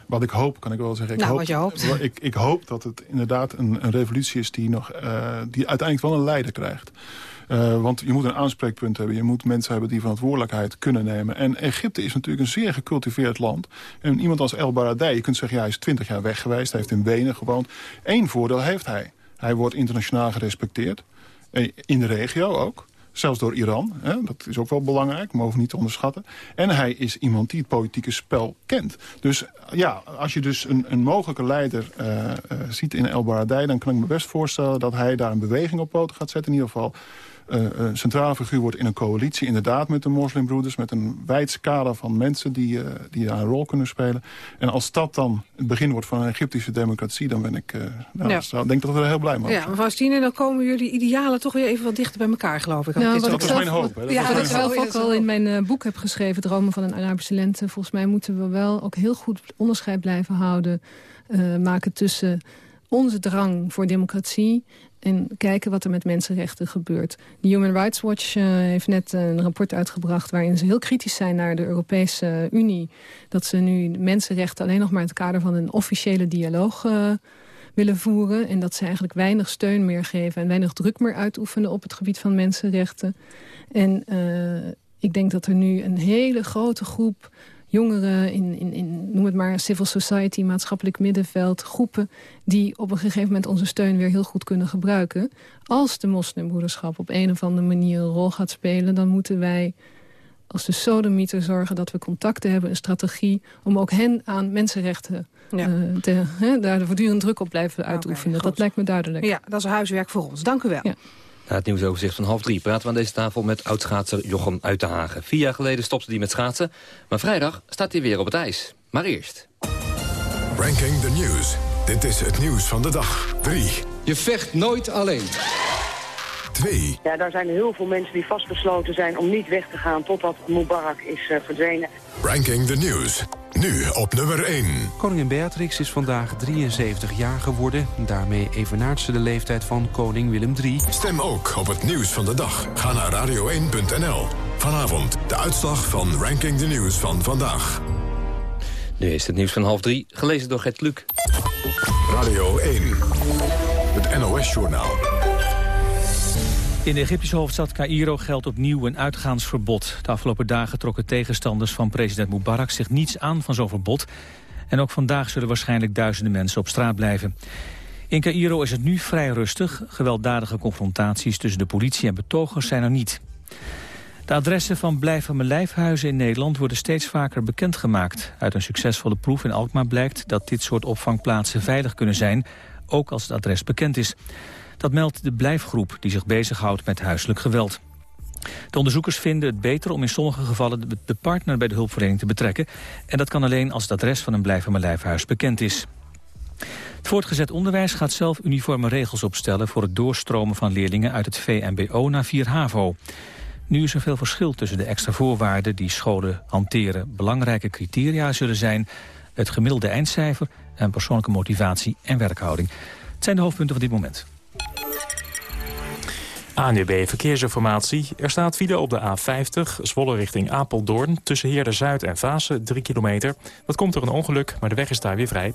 Wat ik hoop, kan ik wel zeggen. Ik, nou, hoop, wat je hoopt. Ik, ik, hoop dat het inderdaad een, een revolutie is die, nog, uh, die uiteindelijk wel een leider krijgt. Uh, want je moet een aanspreekpunt hebben. Je moet mensen hebben die verantwoordelijkheid kunnen nemen. En Egypte is natuurlijk een zeer gecultiveerd land. En iemand als El Baradei, je kunt zeggen... hij is twintig jaar weg geweest, hij heeft in Wenen gewoond. Eén voordeel heeft hij. Hij wordt internationaal gerespecteerd. Eh, in de regio ook. Zelfs door Iran. Hè? Dat is ook wel belangrijk, mogen we niet onderschatten. En hij is iemand die het politieke spel kent. Dus ja, als je dus een, een mogelijke leider uh, ziet in El Baradei... dan kan ik me best voorstellen dat hij daar een beweging op poten gaat zetten. In ieder geval een centrale figuur wordt in een coalitie. Inderdaad met de moslimbroeders, met een wijd scala van mensen die, uh, die daar een rol kunnen spelen. En als dat dan het begin wordt van een Egyptische democratie, dan ben ik, uh, nou, ja. zou, denk dat we er heel blij mee zijn. Ja, mevrouw Stine, dan komen jullie idealen toch weer even wat dichter bij elkaar, geloof ik. Nou, dat is mijn hoop. Wat, ja, wat ik zelf ook al in mijn boek heb geschreven, Dromen van een Arabische Lente. Volgens mij moeten we wel ook heel goed onderscheid blijven houden, maken tussen onze drang voor democratie en kijken wat er met mensenrechten gebeurt. De Human Rights Watch uh, heeft net een rapport uitgebracht... waarin ze heel kritisch zijn naar de Europese Unie. Dat ze nu mensenrechten alleen nog maar in het kader van een officiële dialoog... Uh, willen voeren. En dat ze eigenlijk weinig steun meer geven... en weinig druk meer uitoefenen op het gebied van mensenrechten. En uh, ik denk dat er nu een hele grote groep jongeren, in, in, in, noem het maar civil society, maatschappelijk middenveld, groepen die op een gegeven moment onze steun weer heel goed kunnen gebruiken. Als de moslimbroederschap op een of andere manier een rol gaat spelen, dan moeten wij als de sodemieter zorgen dat we contacten hebben, een strategie om ook hen aan mensenrechten ja. uh, te, hè, daar voortdurend druk op blijven uitoefenen. Okay, dat lijkt me duidelijk. Ja, dat is huiswerk voor ons. Dank u wel. Ja. Na het nieuwsoverzicht van half drie praten we aan deze tafel met oudschaatser Jochem Uitenhagen. Vier jaar geleden stopte hij met schaatsen, maar vrijdag staat hij weer op het ijs. Maar eerst. Ranking the News. Dit is het nieuws van de dag. 3. Je vecht nooit alleen. 2. Ja, daar zijn heel veel mensen die vastbesloten zijn om niet weg te gaan totdat Mubarak is uh, verdwenen. Ranking the News. Nu op nummer 1. Koningin Beatrix is vandaag 73 jaar geworden. Daarmee evenaart ze de leeftijd van koning Willem III. Stem ook op het nieuws van de dag. Ga naar radio1.nl. Vanavond de uitslag van Ranking the News van vandaag. Nu is het nieuws van half drie, gelezen door Gert Luc. Radio 1. Het NOS-journaal. In de Egyptische hoofdstad Cairo geldt opnieuw een uitgaansverbod. De afgelopen dagen trokken tegenstanders van president Mubarak zich niets aan van zo'n verbod. En ook vandaag zullen waarschijnlijk duizenden mensen op straat blijven. In Cairo is het nu vrij rustig. Gewelddadige confrontaties tussen de politie en betogers zijn er niet. De adressen van blijvende lijfhuizen in Nederland worden steeds vaker bekendgemaakt. Uit een succesvolle proef in Alkmaar blijkt dat dit soort opvangplaatsen veilig kunnen zijn, ook als het adres bekend is. Dat meldt de Blijfgroep die zich bezighoudt met huiselijk geweld. De onderzoekers vinden het beter om in sommige gevallen de partner bij de hulpverlening te betrekken. En dat kan alleen als het adres van een blijvende lijfhuis bekend is. Het voortgezet onderwijs gaat zelf uniforme regels opstellen... voor het doorstromen van leerlingen uit het VMBO naar 4 HAVO. Nu is er veel verschil tussen de extra voorwaarden die scholen hanteren. Belangrijke criteria zullen zijn het gemiddelde eindcijfer... en persoonlijke motivatie en werkhouding. Het zijn de hoofdpunten van dit moment. ANUB Verkeersinformatie. Er staat file op de A50, Zwolle richting Apeldoorn... tussen Heerde Zuid en Vaassen, 3 kilometer. Dat komt door een ongeluk, maar de weg is daar weer vrij.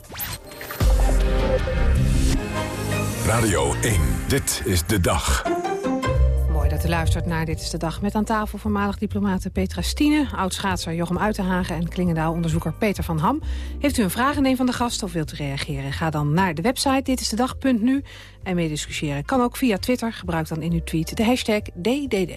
Radio 1, dit is de dag. U luistert naar Dit is de Dag. Met aan tafel voormalig diplomaten Petra Stine... oud-schaatser Jochem Uitenhagen en Klingendaal-onderzoeker Peter van Ham. Heeft u een vraag aan een van de gasten of wilt u reageren? Ga dan naar de website ditisdedag.nu en meediscussiëren. Kan ook via Twitter. Gebruik dan in uw tweet de hashtag DDD.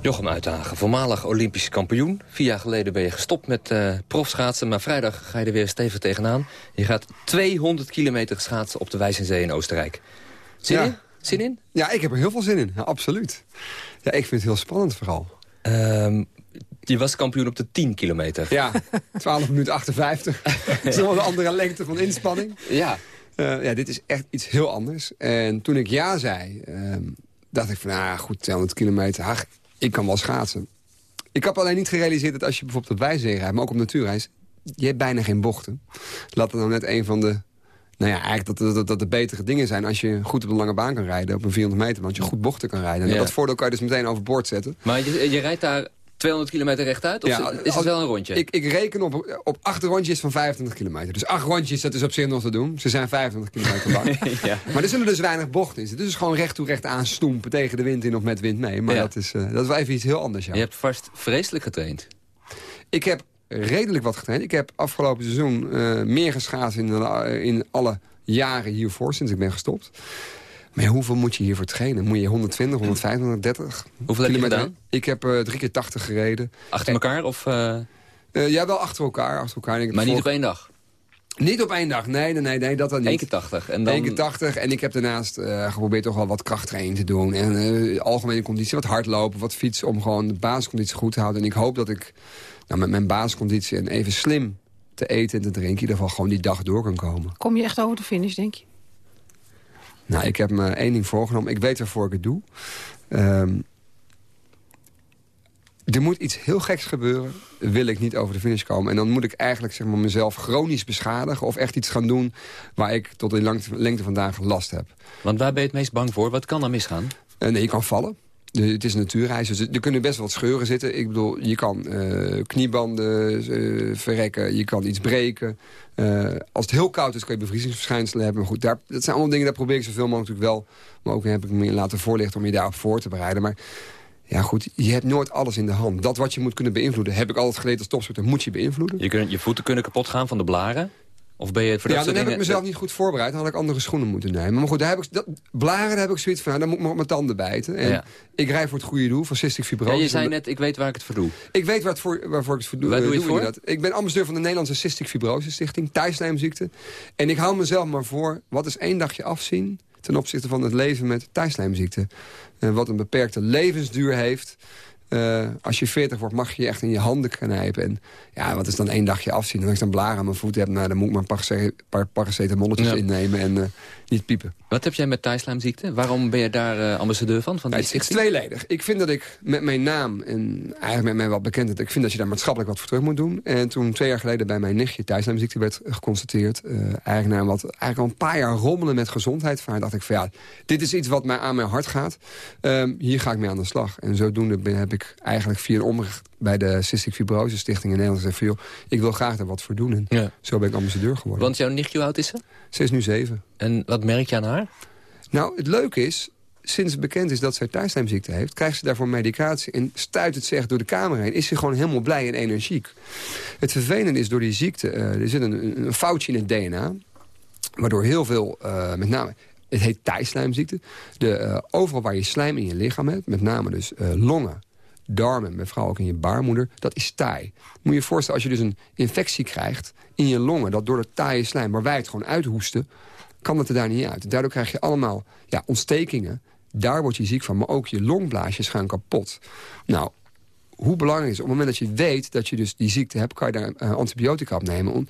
Jochem Uitdagen, voormalig Olympisch kampioen. Vier jaar geleden ben je gestopt met uh, profschaatsen... maar vrijdag ga je er weer stevig tegenaan. Je gaat 200 kilometer schaatsen op de Wijzenzee in Oostenrijk. Zin Ja. In? Zin in? Ja, ik heb er heel veel zin in. Ja, absoluut. Ja, ik vind het heel spannend vooral. Ehm, je was kampioen op de 10 kilometer. Ja, 12 minuten 58. Dat is wel een andere lengte van inspanning. Ja. Eh, ja, dit is echt iets heel anders. En toen ik ja zei, ehm, dacht ik van, nou goed, 200 kilometer. Ach, ik kan wel schaatsen. Ik heb alleen niet gerealiseerd dat als je bijvoorbeeld op wijzee rijdt... maar ook op natuurreis, je hebt bijna geen bochten. Laat nou net een van de... Nou ja, eigenlijk dat, dat, dat, betere dingen zijn... als je goed op een lange baan kan rijden, op een 400 meter... want je goed bochten kan rijden. En Ja. dat voordeel kan je dus meteen overboord zetten. Maar je, je rijdt daar 200 kilometer rechtuit? Of Ja, is het wel een rondje? Ik, ik reken op, op acht rondjes van 25 kilometer. Dus acht rondjes, dat is op zich nog te doen. Ze zijn 25 kilometer lang. ja. Maar er zullen dus weinig bochten in zitten. Dus gewoon recht toe recht aan stoempen tegen de wind in of met wind mee. Maar Ja. dat, is, eh, dat is wel even iets heel anders, ja. Je hebt vast vreselijk getraind. Ik heb redelijk wat getraind. Ik heb afgelopen seizoen eh, meer geschaatst in, de- in alle jaren hiervoor, sinds ik ben gestopt. Maar ja, hoeveel moet je hiervoor trainen? Moet je 120, 150, 130 Hoeveel heb je gedaan? Ik heb eh, drie keer 80 gereden. Achter elkaar? Of, eh, Eh, ja, wel achter elkaar. Achter elkaar. Ik maar niet op één dag? Niet op één dag, nee, nee, nee, nee dat dan niet. Eén keer 80. En dan... Eén keer 80. En ik heb daarnaast eh, geprobeerd toch wel wat krachttraining te doen. En eh, algemene conditie, wat hardlopen, wat fietsen... om gewoon de basisconditie goed te houden. En ik hoop dat ik nou, met mijn basisconditie en even slim te eten en te drinken... in ieder geval gewoon die dag door kan komen. Kom je echt over de finish, denk je? Nou, ik heb me één ding voorgenomen. Ik weet waarvoor ik het doe. Ehm, er moet iets heel geks gebeuren, wil ik niet over de finish komen. En dan moet ik eigenlijk zeg maar, mezelf chronisch beschadigen... of echt iets gaan doen waar ik tot in lengte, lengte van dagen last heb. Want waar ben je het meest bang voor? Wat kan er misgaan? Eh, nee, je kan vallen. De- het is een natuurreis, dus er kunnen best wel wat scheuren zitten. Ik bedoel, je kan eh, kniebanden eh, verrekken, je kan iets breken. Eh, als het heel koud is, kan je bevriezingsverschijnselen hebben. Goed, daar, dat zijn allemaal dingen, daar probeer ik zoveel mogelijk wel... maar ook heb ik me laten voorlichten om je daarop voor te bereiden. Maar ja goed, je hebt nooit alles in de hand. Dat wat je moet kunnen beïnvloeden, heb ik altijd geleerd als topsporter, moet je beïnvloeden. Je, je voeten kunnen kapot gaan van de blaren? Of ben je voor dat Ja, dan soort heb ik mezelf niet goed voorbereid. Dan had ik andere schoenen moeten nemen. Maar goed, daar heb ik, dat, blaren daar heb ik zoiets van. Nou, dan moet ik me op mijn tanden bijten. En Ja. ik rij voor het goede doel, voor cystic fibrose. Ja, je zei net, ik weet waar ik het voor doe. Ik weet waar het voor, waarvoor ik het voor doe. Waar doe je voor? inderdaad. Ik ben ambassadeur van de Nederlandse Cystic Fibrose Stichting. Thijslijmziekte. En ik hou mezelf maar voor, wat is één dagje afzien... ten opzichte van het leven met thijslijmziekte. Eh, wat een beperkte levensduur heeft... Eh, als je 40 wordt, mag je je echt in je handen knijpen. En ja, wat is dan één dagje afzien? Als ik dan blaren aan mijn voet heb, nou, dan moet ik maar een paar paracetamolletjes Ja. innemen en eh, niet piepen. Wat heb jij met Thijslijmziekte? Waarom ben je daar eh, ambassadeur van? van Ja, het, is tweeledig. Ik vind dat ik met mijn naam en eigenlijk met mijn wat bekendheid... ik vind dat je daar maatschappelijk wat voor terug moet doen. En toen twee jaar geleden bij mijn nichtje Thijslijmziekte werd geconstateerd... eh, eigenlijk na wat, eigenlijk al een paar jaar rommelen met gezondheid... van haar dacht ik van ja, dit is iets wat mij aan mijn hart gaat. Ehm, hier ga ik mee aan de slag. En zodoende ben, heb ik eigenlijk via een omweg bij de Cystic Fibrose Stichting in Nederland gezegd... van joh, ik wil graag daar wat voor doen. En Ja. zo ben ik ambassadeur geworden. Want jouw nichtje, hoe oud is ze? Ze is nu zeven. En wat merk je aan haar? Nou, het leuke is, sinds het bekend is dat zij thuislijmziekte heeft... krijgt ze daarvoor medicatie en stuit het zich door de kamer heen... is ze gewoon helemaal blij en energiek. Het vervelende is door die ziekte, eh, er zit een, een foutje in het DNA... waardoor heel veel, eh, met name... Het heet tijslijmziekte. De, eh, overal waar je slijm in je lichaam hebt, met name dus longen, darmen, met ook in je baarmoeder, dat is taai. Moet je je voorstellen, als je dus een infectie krijgt in je longen... dat door dat taaie slijm, waar wij het gewoon uithoesten... kan dat er daar niet uit. Daardoor krijg je allemaal ja, ontstekingen. Daar word je ziek van, maar ook je longblaasjes gaan kapot. Nou, hoe belangrijk is het op het moment dat je weet dat je dus die ziekte hebt... kan je daar eh, antibiotica op nemen om,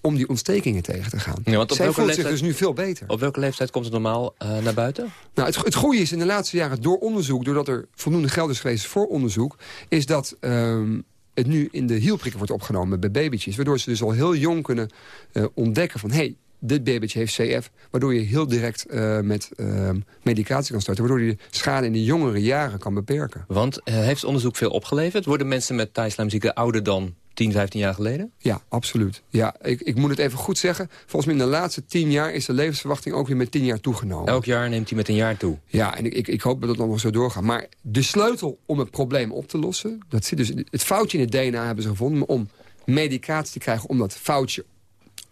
om die ontstekingen tegen te gaan. Ja, want op Zij welke voelt zich leeftijd- dus nu veel beter. Op welke leeftijd komt het normaal eh, naar buiten? Nou, het, het goede is in de laatste jaren door onderzoek... doordat er voldoende geld is geweest voor onderzoek... is dat ehm, het nu in de hielprikken wordt opgenomen bij babytjes. Waardoor ze dus al heel jong kunnen eh, ontdekken van... hey, dit babytje heeft CF. Waardoor je heel direct eh, met ehm, medicatie kan starten. Waardoor je de schade in de jongere jaren kan beperken. Want eh, heeft onderzoek veel opgeleverd? Worden mensen met Thijslijmziekte ouder dan 10, 15 jaar geleden? Ja, absoluut. Ja, ik, ik moet het even goed zeggen. Volgens mij in de laatste tien jaar is de levensverwachting ook weer met tien jaar toegenomen. Elk jaar neemt hij met een jaar toe. Ja, en ik, ik, ik hoop dat het nog zo doorgaat. Maar de sleutel om het probleem op te lossen... Dat zit dus, het foutje in het DNA hebben ze gevonden... maar om medicatie te krijgen om dat foutje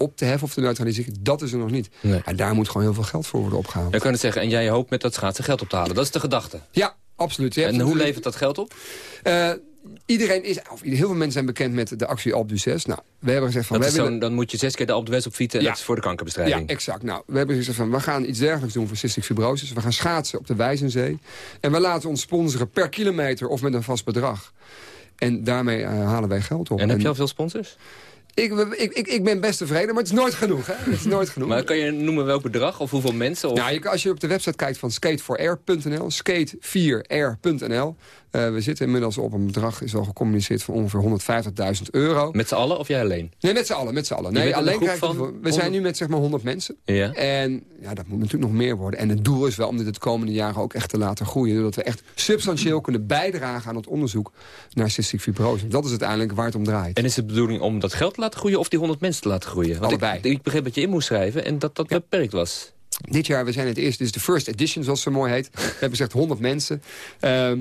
op te heffen of te neutraliseren... dat is er nog niet. Nee. Ja, daar moet gewoon heel veel geld voor worden opgehaald. Dan kan het zeggen, en jij hoopt met dat schaatsen geld op te halen. Dat is de gedachte. Ja, absoluut. Je En hoe natuurlijk- levert dat geld op? Eh, iedereen is, of heel veel mensen zijn bekend met de actie Alp du 6. Nou, we hebben gezegd van... Wij willen- dan moet je zes keer de Alpe d'Huez op fietsen en Ja. dat is voor de kankerbestrijding. Ja, exact. Nou, we hebben gezegd van, we gaan iets dergelijks doen voor cystic fibrosis. We gaan schaatsen op de Wijzenzee. En we laten ons sponsoren per kilometer of met een vast bedrag. En daarmee eh, halen wij geld op. En heb je al veel sponsors? Ik, ik, ik, ik ben best tevreden, maar het is nooit genoeg. Hè? Het is nooit genoeg. Maar kan je noemen welk bedrag of hoeveel mensen? Of... Nou, je, als je op de website kijkt van skate4air.nl, skate4air.nl. eh, we zitten inmiddels op een bedrag, is al gecommuniceerd, van ongeveer 150.000 euro. Met z'n allen of jij alleen? Nee, met z'n allen, met z'n allen. Nee, alleen krijg van We zijn nu met zeg maar 100 mensen. Ja. En ja, dat moet natuurlijk nog meer worden. En het doel is wel om dit het komende jaren ook echt te laten groeien. Zodat we echt substantieel kunnen bijdragen aan het onderzoek naar cystic fibrose. Dat is uiteindelijk waar het om draait. En is het de bedoeling om dat geld te laten groeien of die 100 mensen te laten groeien? Want Allebei. Ik, ik begreep dat je in moest schrijven en dat dat beperkt was. Dit jaar, we zijn het eerste, dit is de first edition zoals zo mooi heet. We hebben gezegd 100 mensen. Ehm,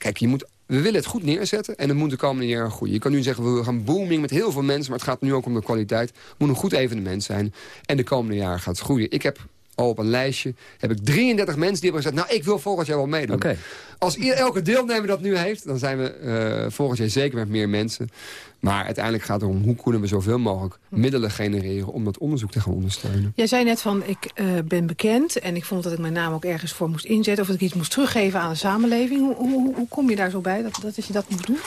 kijk, je moet, we willen het goed neerzetten en het moet de komende jaren groeien. Je kan nu zeggen, we gaan booming met heel veel mensen... maar het gaat nu ook om de kwaliteit. Het moet een goed evenement zijn. En de komende jaren gaat het groeien. Ik heb al op een lijstje, heb ik 33 mensen die hebben gezegd... nou, ik wil volgend jaar wel meedoen. Oké. Als ieder- elke deelnemer dat nu heeft, dan zijn we eh, volgend jaar zeker met meer mensen. Maar uiteindelijk gaat het erom hoe kunnen we zoveel mogelijk middelen genereren... om dat onderzoek te gaan ondersteunen. Jij zei net van, ik eh, ben bekend en ik vond dat ik mijn naam ook ergens voor moest inzetten... of dat ik iets moest teruggeven aan de samenleving. Hoe, hoe, hoe kom je daar zo bij dat, dat je dat moet doen?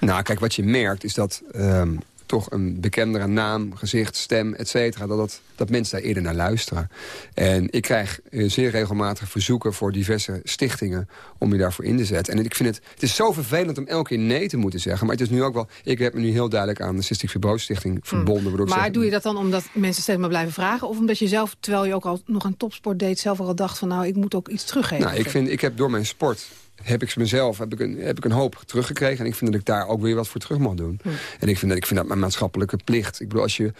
Nou, kijk, wat je merkt is dat ehm, toch een bekendere naam, gezicht, stem, et cetera... Dat, dat, dat mensen daar eerder naar luisteren. En ik krijg eh, zeer regelmatig verzoeken voor diverse stichtingen... om je daarvoor in te zetten. En ik vind het, het is zo vervelend om elke keer nee te moeten zeggen. Maar het is nu ook wel... Ik heb me nu heel duidelijk aan de Cystic Fibrose Stichting verbonden. waardoor ik Maar zeg- doe je dat dan omdat mensen steeds maar blijven vragen... of omdat je zelf, terwijl je ook al nog aan topsport deed... zelf al dacht van, nou, ik moet ook iets teruggeven? Nou, ik, vind, ik heb door mijn sport heb ik mezelf heb ik een, heb ik een hoop teruggekregen. En ik vind dat ik daar ook weer wat voor terug mag doen. En ik vind, dat, ik vind dat mijn maatschappelijke plicht. Ik bedoel, als je...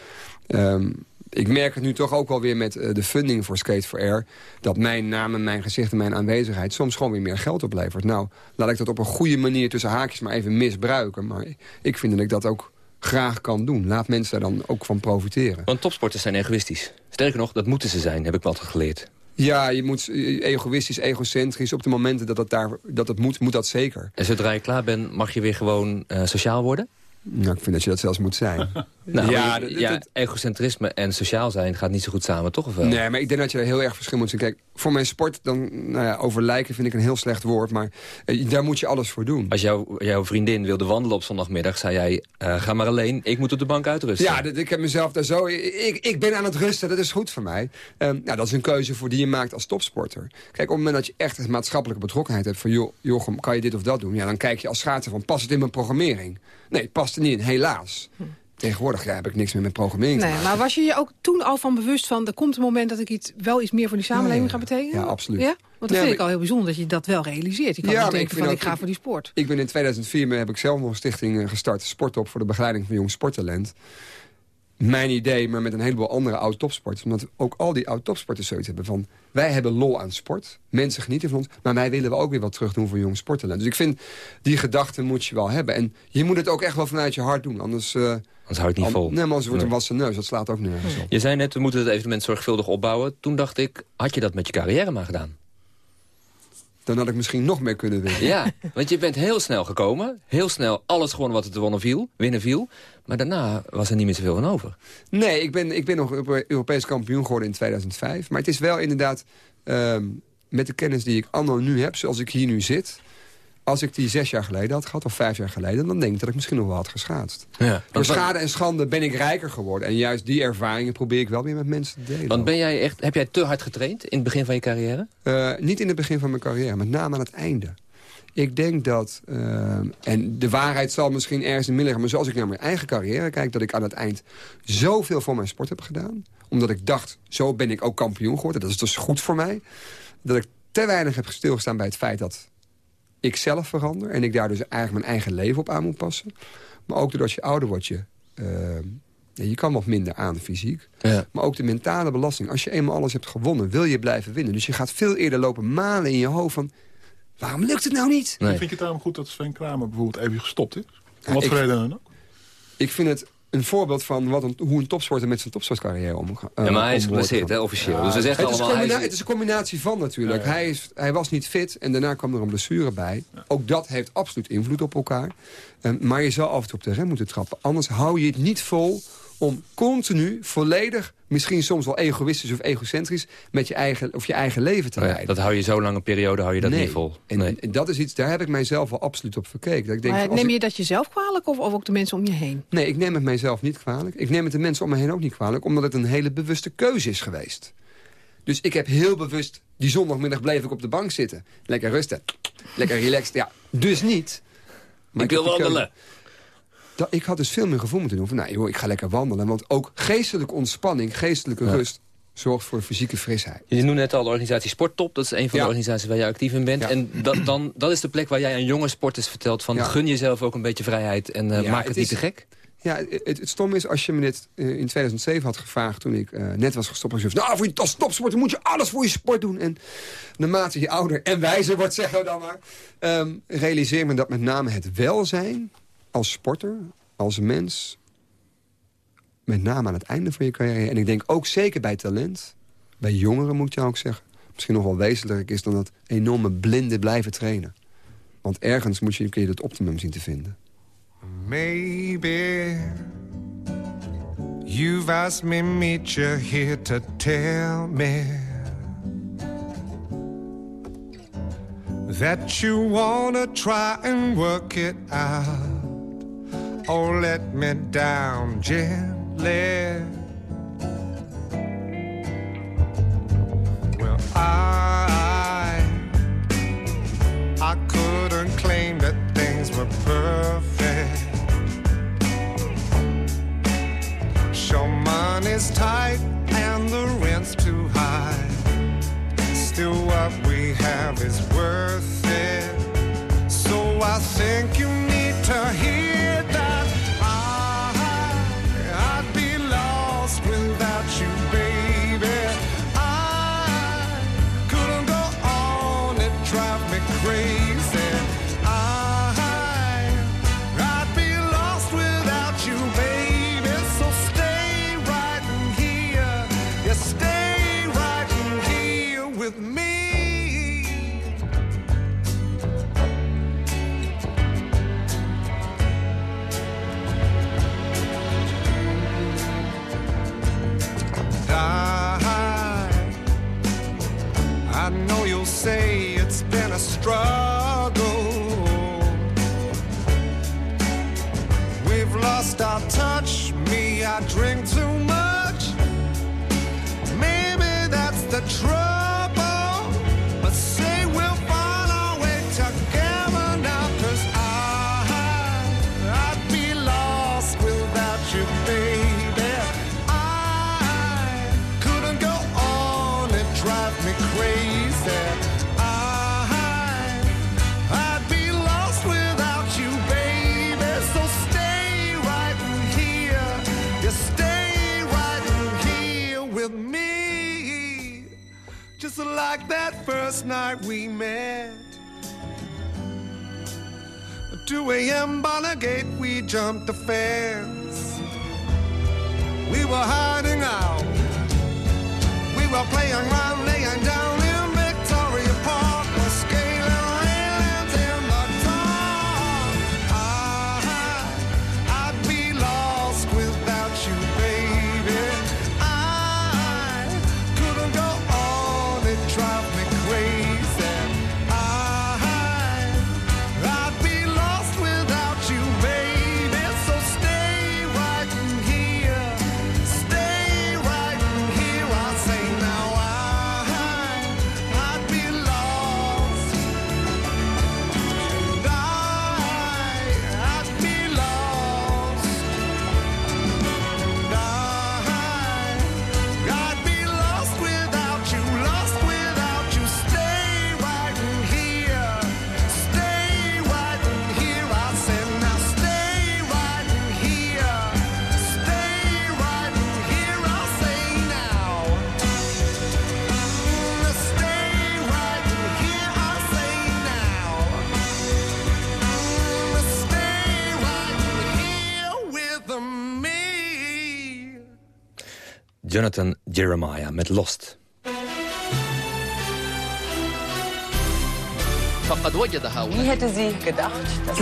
ehm, ik merk het nu toch ook wel weer met eh, de funding voor Skate for Air... dat mijn naam en mijn gezicht en mijn aanwezigheid... soms gewoon weer meer geld oplevert. Nou, laat ik dat op een goede manier tussen haakjes maar even misbruiken. Maar ik vind dat ik dat ook graag kan doen. Laat mensen daar dan ook van profiteren. Want topsporters zijn egoïstisch. Sterker nog, dat moeten ze zijn, heb ik wel altijd geleerd. Ja, je moet eh, egoïstisch, egocentrisch. Op de momenten dat het, daar, dat het moet, moet dat zeker. En zodra je klaar bent, mag je weer gewoon eh, sociaal worden? Nou, ik vind dat je dat zelfs moet zijn. Nou, Ja, ja, dat- dat- ja, egocentrisme en sociaal zijn gaat niet zo goed samen, toch? Of wel? Nee, maar ik denk dat je er heel erg verschil moet zien. Kijk, voor mijn sport, dan, nou ja, over lijken vind ik een heel slecht woord. Maar eh, daar moet je alles voor doen. Als jouw, jouw vriendin wilde wandelen op zondagmiddag, zei jij... eh, ga maar alleen, ik moet op de bank uitrusten. Ja, dat, ik heb mezelf daar zo... Ik, ik ben aan het rusten, dat is goed voor mij. Ehm, nou, dat is een keuze voor die je maakt als topsporter. Kijk, op het moment dat je echt een maatschappelijke betrokkenheid hebt... van joh, Jochem, kan je dit of dat doen? Ja, dan kijk je als schaatser van, past het in mijn programmering? Nee, het past er niet in, helaas. Tegenwoordig ja, heb ik niks meer met programmering Nee, maar was je je ook toen al van bewust van... er komt een moment dat ik iets, wel iets meer voor die samenleving ga betekenen? ja, absoluut. Ja? Want dat Ja, vind ik al heel bijzonder dat je dat wel realiseert. Je kan Ja, niet ik denken vind van ook- ik ga voor die sport. Ik ben in 2004 heb ik zelf nog een stichting eh, gestart, Sportop, voor de begeleiding van jong sporttalent. Mijn idee, maar met een heleboel andere oud-topsporters. Omdat ook al die oud-topsporters zoiets hebben van... wij hebben lol aan sport, mensen genieten van ons... maar wij willen we ook weer wat terug doen voor jong sporttalent. Dus ik vind, die gedachte moet je wel hebben. En je moet het ook echt wel vanuit je hart doen, anders... eh, Anders houdt het niet vol. Nee, maar anders wordt Nee. een wassen neus, dat slaat ook nergens op. Je zei net, we moeten het evenement zorgvuldig opbouwen. Toen dacht ik, had je dat met je carrière maar gedaan? Dan had ik misschien nog meer kunnen winnen. Ja, want je bent heel snel gekomen. Heel snel alles gewonnen wat er te wonnen viel, winnen viel. Maar daarna was er niet meer zoveel van over. Nee, ik ben, ik ben nog Euro- Europees kampioen geworden in 2005. Maar het is wel inderdaad, ehm, met de kennis die ik anno nu heb... zoals ik hier nu zit... als ik die zes jaar geleden had gehad, of vijf jaar geleden... dan denk ik dat ik misschien nog wel had geschaatst. Ja. Door schade en schande ben ik rijker geworden. En juist die ervaringen probeer ik wel weer met mensen te delen. Want ben jij echt, heb jij te hard getraind in het begin van je carrière? Eh, niet in het begin van mijn carrière, met name aan het einde. Ik denk dat, eh, en de waarheid zal misschien ergens in het midden liggen... maar zoals ik naar mijn eigen carrière kijk... dat ik aan het eind zoveel voor mijn sport heb gedaan. Omdat ik dacht, zo ben ik ook kampioen geworden. Dat is dus goed voor mij. Dat ik te weinig heb stilgestaan bij het feit dat ik zelf verander... en ik daar dus eigenlijk mijn eigen leven op aan moet passen. Maar ook doordat je ouder wordt, je... eh, ja, je kan wat minder aan fysiek. Ja. Maar ook de mentale belasting. Als je eenmaal alles hebt gewonnen, wil je blijven winnen. Dus je gaat veel eerder lopen malen in je hoofd van... waarom lukt het nou niet? Vind je het daarom goed dat Sven Kramer bijvoorbeeld even gestopt is? Om Ja, wat ik- voor reden dan ook? Ik vind het een voorbeeld van wat een, hoe een topsporter met zijn topsportcarrière omgaat. ja, maar hij is geblesseerd, hè, officieel. dus we zeggen het, allemaal... Is hij is... het is een combinatie van natuurlijk. Hij, is, hij was niet fit en daarna kwam er een blessure bij. Ook dat heeft absoluut invloed op elkaar. Um, maar je zal af en toe op de rem moeten trappen. Anders hou je het niet vol om continu, volledig, misschien soms wel egoïstisch of egocentrisch... met je eigen, of je eigen leven te Oh ja, leiden. dat hou je zo lange periode hou je dat Nee. niet vol. En, en dat is iets, daar heb ik mijzelf wel absoluut op verkeken. Dat ik denk, Maar neem ik- je dat jezelf kwalijk of, of ook de mensen om je heen? Nee, ik neem het mijzelf niet kwalijk. Ik neem het de mensen om me heen ook niet kwalijk... omdat het een hele bewuste keuze is geweest. Dus ik heb heel bewust... die zondagmiddag bleef ik op de bank zitten. Lekker rusten. Lekker relaxed. Ja, dus niet. Maar Ik wil wandelen. Dat, ik had dus veel meer gevoel moeten doen van... nou joh, ik ga lekker wandelen. Want ook geestelijke ontspanning, geestelijke Ja. rust... zorgt voor fysieke frisheid. Je noemde net al de organisatie Sporttop. Dat is een van Ja. de organisaties waar jij actief in bent. Ja. En dat, dan, dat is de plek waar jij aan jonge sporters vertelt... van gun jezelf ook een beetje vrijheid en eh, maak het, het niet is- te gek. Ja, het, het stom is, als je me dit eh, in 2007 had gevraagd... toen ik eh, net was gestopt, als je nou, voor je als topsporter moet je alles voor je sport doen. En naarmate je ouder en wijzer wordt, zeggen we dan maar... ehm, realiseer me dat met name het welzijn als sporter, als mens... met name aan het einde van je carrière... en ik denk ook zeker bij talent, bij jongeren moet je ook zeggen... misschien nog wel wezenlijker is dan dat enorme blinde blijven trainen. Want ergens moet je een keer het optimum zien te vinden. Maybe you've asked me meet you here to tell me that you wanna try and work it out. Oh, let me down gently. Well, I I couldn't claim that things were perfect. Sure, money's tight and the rent's too high. Still, what we have is worth it. So I think you need to hear Our touch. Me, I drink too much. Maybe that's the trouble. Just like that first night we met. 2 a.m. Gate, we jumped the fence. We were hiding out. We were playing around, laying down Jonathan Jeremiah met Lost. Wie hätte sie gedacht?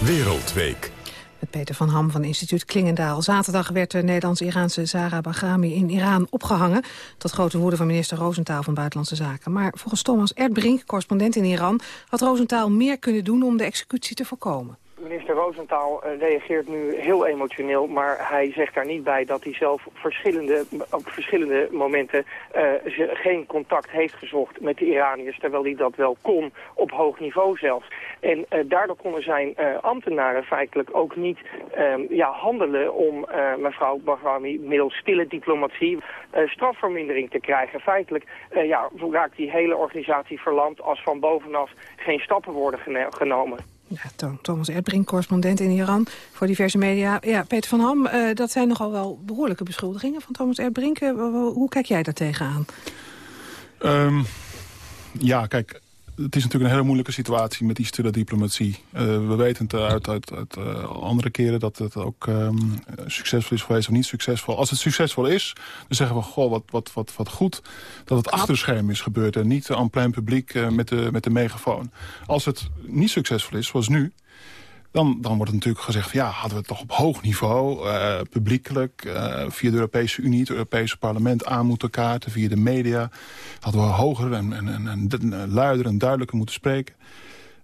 Wereldweek. Met Peter van Ham van instituut Klingendaal. Zaterdag werd de Nederlands-Iraanse Zara Bahrami in Iran opgehangen. Tot grote woede van minister Roosentaal van Buitenlandse Zaken. Maar volgens Thomas Erdbrink, correspondent in Iran... had Roosentaal meer kunnen doen om de executie te voorkomen. Minister Roosentaal eh, reageert nu heel emotioneel, maar hij zegt daar niet bij dat hij zelf verschillende, op verschillende momenten uh, geen contact heeft gezocht met de Iraniërs, terwijl hij dat wel kon, op hoog niveau zelfs. En uh, daardoor konden zijn ambtenaren feitelijk ook niet ehm, ja, handelen om mevrouw Bahrami middels stille diplomatie strafvermindering te krijgen. Feitelijk ja, raakt die hele organisatie verlamd als van bovenaf geen stappen worden genomen. Ja, Thomas Erdbrink, correspondent in Iran voor diverse media. Ja, Peter van Ham, uh, dat zijn nogal wel behoorlijke beschuldigingen van Thomas Erdbrink. Uh, hoe kijk jij daar tegenaan? Um, ja, kijk, het is natuurlijk een hele moeilijke situatie met die stille diplomatie. Uh, we weten het uit, uit, uit uh, andere keren dat het ook um, succesvol is geweest of niet succesvol. Als het succesvol is, dan zeggen we, goh, wat, wat, wat, wat goed dat het achter de scherm is gebeurd... en niet aan plein publiek uh, met, de, met de megafoon. Als het niet succesvol is, zoals nu... Dan, dan wordt natuurlijk gezegd, ja, hadden we het toch op hoog niveau, uh, publiekelijk, uh, via de Europese Unie, het Europese parlement aan moeten kaarten, via de media, hadden we hoger en, en, en, en luider en duidelijker moeten spreken.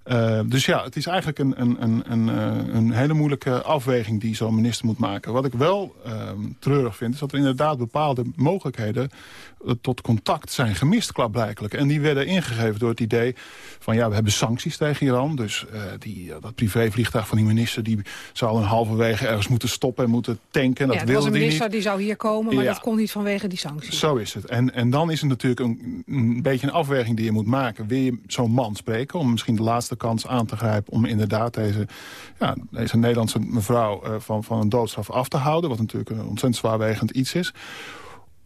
Uh, dus ja, het is eigenlijk een, een, een, een, een hele moeilijke afweging die zo'n minister moet maken. Wat ik wel uh, treurig vind, is dat er inderdaad bepaalde mogelijkheden tot contact zijn gemist, klaarblijkelijk. En die werden ingegeven door het idee van ja, we hebben sancties tegen Iran. Dus die, dat privévliegtuig van die minister die zou een halverwege ergens moeten stoppen en moeten tanken. Dat ja, er was een minister die, die, zou hier komen, maar ja. dat kon niet vanwege die sancties. Zo is het. En, en dan is het natuurlijk een, een beetje een afweging die je moet maken. Wil je zo'n man spreken om misschien de laatste kans aan te grijpen... om inderdaad deze, ja, deze Nederlandse mevrouw uh, van, van een doodstraf af te houden... wat natuurlijk een ontzettend zwaarwegend iets is...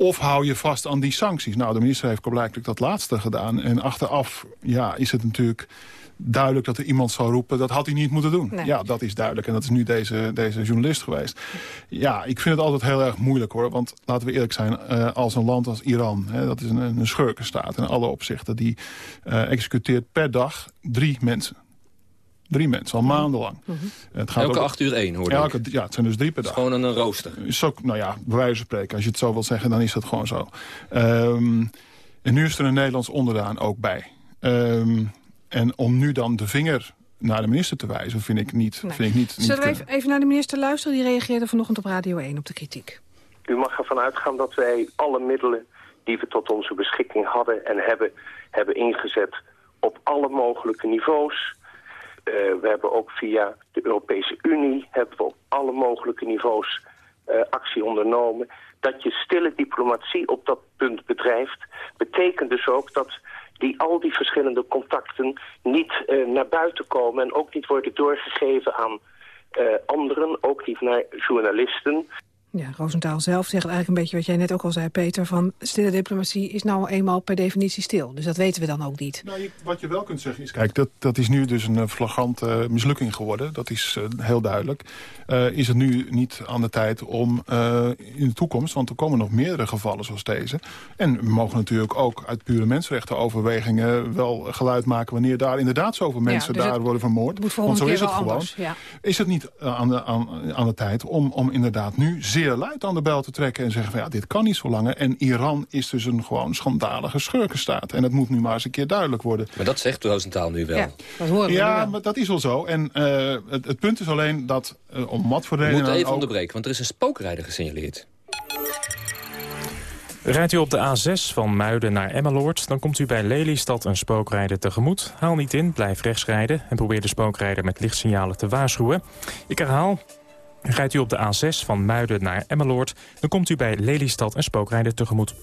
Of hou je vast aan die sancties? Nou, de minister heeft blijkbaar dat laatste gedaan. En achteraf ja, is het natuurlijk duidelijk dat er iemand zou roepen... dat had hij niet moeten doen. Nee. Ja, dat is duidelijk. En dat is nu deze, deze journalist geweest. Ja, ik vind het altijd heel erg moeilijk, hoor. Want laten we eerlijk zijn, uh, als een land als Iran... Hè, dat is een, een schurkenstaat in alle opzichten... die uh, executeert per dag drie mensen. Drie mensen, al maandenlang. Mm -hmm. het gaat elke ook, acht uur één, hoor elke, Ja, het zijn dus drie per dag. gewoon een rooster. Is ook, nou ja, bij wijze van spreken. Als je het zo wil zeggen, dan is dat gewoon zo. Um, en nu is er een Nederlands onderdaan ook bij. Um, en om nu dan de vinger naar de minister te wijzen, vind ik niet. Nee. Vind ik niet, Zullen we even, even naar de minister luisteren? Die reageerde vanochtend op Radio 1 op de kritiek. U mag ervan uitgaan dat wij alle middelen die we tot onze beschikking hadden en hebben, hebben ingezet op alle mogelijke niveaus. Uh, we hebben ook via de Europese Unie hebben we op alle mogelijke niveaus uh, actie ondernomen. Dat je stille diplomatie op dat punt bedrijft, betekent dus ook dat die al die verschillende contacten niet uh, naar buiten komen... en ook niet worden doorgegeven aan uh, anderen, ook niet naar journalisten. Ja, Roosentaal zelf zegt eigenlijk een beetje wat jij net ook al zei, Peter... van stille diplomatie is nou eenmaal per definitie stil. Dus dat weten we dan ook niet. Nou, je, wat je wel kunt zeggen is, kijk, dat, dat is nu dus een flagrante uh, mislukking geworden. Dat is uh, heel duidelijk. Uh, is het nu niet aan de tijd om in de toekomst... want er komen nog meerdere gevallen zoals deze... en we mogen natuurlijk ook uit pure mensenrechtenoverwegingen... wel geluid maken wanneer daar inderdaad zoveel mensen ja, dus daar worden vermoord. Want zo is het gewoon. Anders, ja. Is het niet aan de, aan, aan de tijd om, om inderdaad nu... zeer luid aan de bel te trekken en zeggen van ja, dit kan niet zo langer. En Iran is dus een gewoon schandalige schurkenstaat. En dat moet nu maar eens een keer duidelijk worden. Maar dat zegt Roosentaal nu wel. Ja, dat horen we ja nu wel. maar dat is wel zo. En uh, het, het, punt is alleen dat uh, om wat voor We reden... moeten even ook... onderbreken, want er is een spookrijder gesignaleerd. Rijdt u op de A6 van Muiden naar Emmeloord... dan komt u bij Lelystad een spookrijder tegemoet. Haal niet in, blijf rechts rijden... en probeer de spookrijder met lichtsignalen te waarschuwen. Ik herhaal, Rijdt u op de A6 van Muiden naar Emmeloord... dan komt u bij Lelystad een spookrijder tegemoet.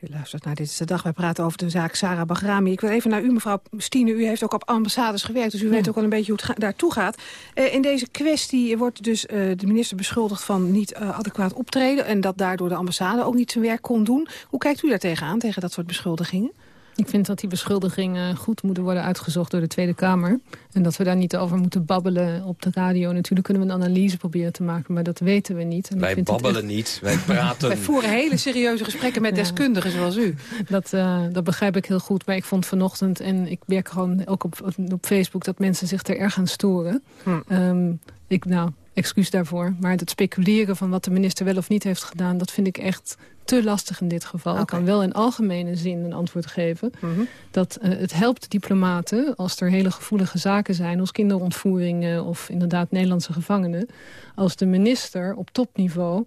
U luistert naar Dit is de Dag. Wij praten over de zaak Sarah Bahrami. Ik wil even naar u, mevrouw Stine. U heeft ook op ambassades gewerkt, dus u ja. weet ook al een beetje hoe het ga daartoe gaat. Uh, in deze kwestie wordt dus uh, de minister beschuldigd van niet uh, adequaat optreden... en dat daardoor de ambassade ook niet zijn werk kon doen. Hoe kijkt u daar tegenaan, tegen dat soort beschuldigingen? Ik vind dat die beschuldigingen goed moeten worden uitgezocht door de Tweede Kamer. En dat we daar niet over moeten babbelen op de radio. Natuurlijk kunnen we een analyse proberen te maken, maar dat weten we niet. En wij babbelen niet, wij praten. wij voeren hele serieuze gesprekken met deskundigen zoals u. Dat, uh, dat begrijp ik heel goed, maar ik vond vanochtend... en ik werk gewoon ook op, op Facebook dat mensen zich er erg aan storen. Hm. Um, ik, nou, excuus daarvoor. Maar het speculeren van wat de minister wel of niet heeft gedaan... dat vind ik echt te lastig in dit geval. Ik kan wel in algemene zin een antwoord geven. Mhm. Dat uh, het helpt diplomaten als er hele gevoelige zaken zijn... als kinderontvoeringen of inderdaad Nederlandse gevangenen... als de minister op topniveau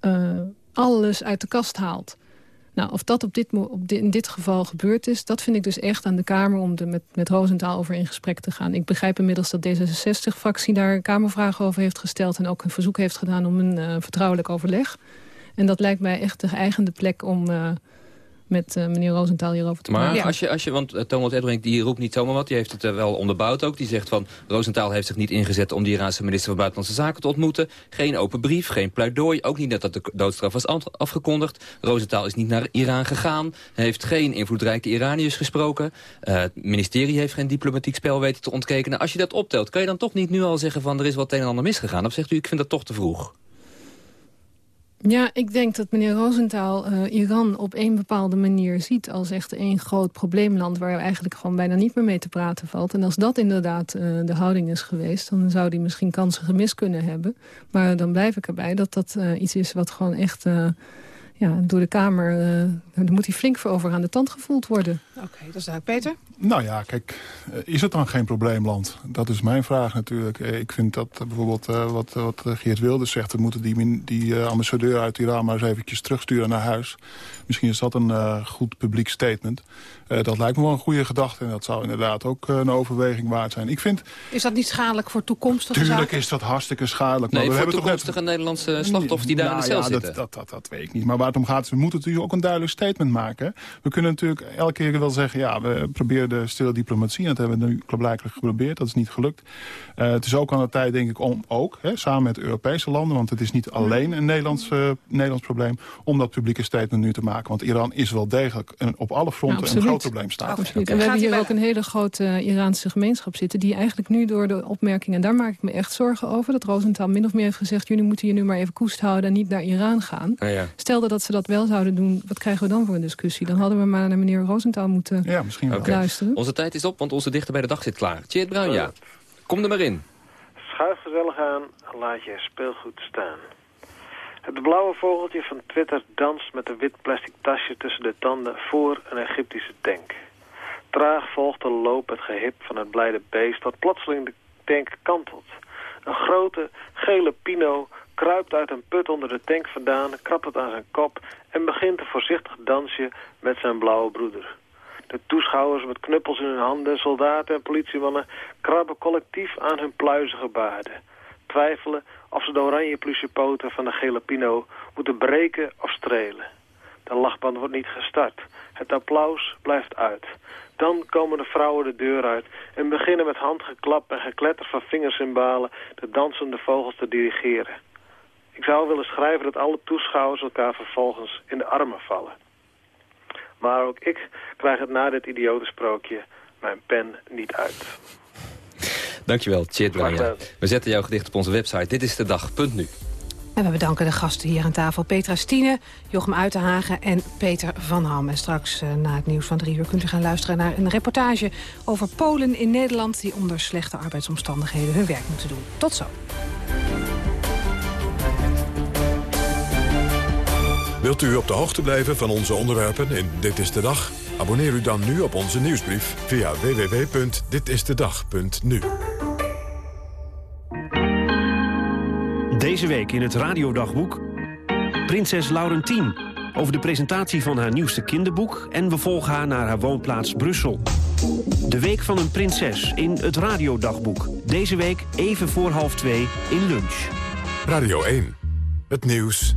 uh, alles uit de kast haalt. Nou, of dat op dit, op in dit geval gebeurd is... dat vind ik dus echt aan de Kamer om er met, met Roosentaal over in gesprek te gaan. Ik begrijp inmiddels dat D66-fractie daar Kamervragen over heeft gesteld... en ook een verzoek heeft gedaan om een uh, vertrouwelijk overleg. En dat lijkt mij echt de geëigende plek om... Uh, met uh, meneer Roosentaal hierover te maar als je, als je, want uh, Thomas Edbrink die roept niet zomaar wat, die heeft het uh, wel onderbouwd ook. Die zegt van, Roosentaal heeft zich niet ingezet om de Iraanse minister van Buitenlandse Zaken te ontmoeten. Geen open brief, geen pleidooi, ook niet net dat de doodstraf was afgekondigd. Roosentaal is niet naar Iran gegaan, heeft geen invloedrijke Iraniërs gesproken. het ministerie heeft geen diplomatiek spel weten te ontkekenen. Als je dat optelt, kan je dan toch niet nu al zeggen van, er is wat een en ander misgegaan? Of zegt u, ik vind dat toch te vroeg? Ja, ik denk dat meneer Rosenthal uh, Iran op een bepaalde manier ziet... als echt één groot probleemland waar eigenlijk gewoon bijna niet meer mee te praten valt. En als dat inderdaad uh, de houding is geweest... dan zou die misschien kansen gemist kunnen hebben. Maar dan blijf ik erbij dat dat uh, iets is wat gewoon echt ja, door de Kamer uh, moet hij flink voor over aan de tand gevoeld worden. Oké, okay, dat is duidelijk. Peter? Nou ja, kijk, eh, is het dan geen probleemland? Dat is mijn vraag natuurlijk. Eh, ik vind dat bijvoorbeeld uh, wat, wat Geert Wilders zegt... we moeten die, die uh, ambassadeur uit Iran maar eens eventjes terugsturen naar huis. Misschien is dat een uh, goed publiek statement. dat lijkt me wel een goede gedachte en dat zou inderdaad ook een overweging waard zijn. Ik vind, is dat niet schadelijk voor toekomstige Tuurlijk is dat hartstikke schadelijk. Nee, maar we voor hebben toekomstige toch net... Nederlandse slachtoffers die daar nou, in de cel ja, zitten. Dat, dat, dat, dat weet ik niet. Maar waar het om gaat we moeten natuurlijk ook een duidelijk statement maken. We kunnen natuurlijk elke keer wel zeggen... ja, we proberen de stille diplomatie. En dat hebben we nu blijkbaar geprobeerd. Dat is niet gelukt. Uh, het is ook aan de tijd, denk ik, om ook... Hè, samen met Europese landen... want het is niet alleen een Nederlands, uh, Nederlands probleem... om dat publieke statement nu te maken. Want Iran is wel degelijk een, op alle fronten een groot probleem staat. Absoluut. En we hebben hier ook een hele grote uh, Iraanse gemeenschap zitten... die eigenlijk nu door de opmerkingen... en daar maak ik me echt zorgen over... dat Rosenthal min of meer heeft gezegd... jullie moeten je nu maar even koest houden en niet naar Iran gaan. Ja, ja. Stelde dat ze dat wel zouden doen... wat krijgen we dan voor een discussie? Dan hadden we maar naar meneer Rosenthal moeten ja, misschien wel. Okay. luisteren. Onze tijd is op, want onze dichter bij de dag zit klaar. Tjeerd Bruin, ja. Kom er maar in. Schuif gezellig aan en laat je speelgoed staan. Het blauwe vogeltje van Twitter danst met een wit plastic tasje tussen de tanden voor een Egyptische tank. Traag volgt de loop het gehip van het blijde beest dat plotseling de tank kantelt. Een grote, gele pino kruipt uit een put onder de tank vandaan, krabt het aan zijn kop en begint een voorzichtig dansje met zijn blauwe broeder. De toeschouwers met knuppels in hun handen, soldaten en politiemannen krabben collectief aan hun pluizige baarden. Twijfelen of ze de oranje plusje poten van de gele pino moeten breken of strelen. De lachband wordt niet gestart. Het applaus blijft uit. Dan komen de vrouwen de deur uit en beginnen met handgeklap en gekletter van vingersymbalen de dansende vogels te dirigeren. Ik zou willen schrijven dat alle toeschouwers elkaar vervolgens in de armen vallen. Maar ook ik krijg het na dit idiotensprookje mijn pen niet uit. Dankjewel, Tjeerd We zetten jouw gedicht op onze website. Dit is de dag.nu. En we bedanken de gasten hier aan tafel. Petra Stine, Jochem Uitenhagen en Peter van Ham. En straks uh, na het nieuws van drie uur kunt u gaan luisteren naar een reportage over Polen in Nederland... die onder slechte arbeidsomstandigheden hun werk moeten doen. Tot zo. Wilt u op de hoogte blijven van onze onderwerpen in Dit is de Dag? Abonneer u dan nu op onze nieuwsbrief via www.ditistedag.nu. Deze week in het radiodagboek... Prinses Laurentien. Over de presentatie van haar nieuwste kinderboek... en we volgen haar naar haar woonplaats Brussel. De Week van een Prinses in het radiodagboek. Deze week even voor half twee in lunch. Radio 1. Het nieuws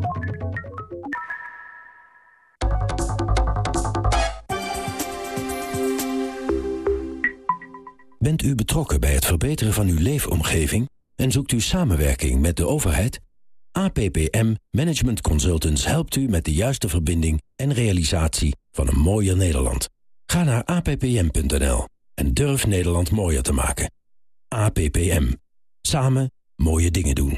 Bent u betrokken bij het verbeteren van uw leefomgeving en zoekt u samenwerking met de overheid? APPM Management Consultants helpt u met de juiste verbinding en realisatie van een mooier Nederland. Ga naar appm.nl en durf Nederland mooier te maken. APPM. Samen mooie dingen doen.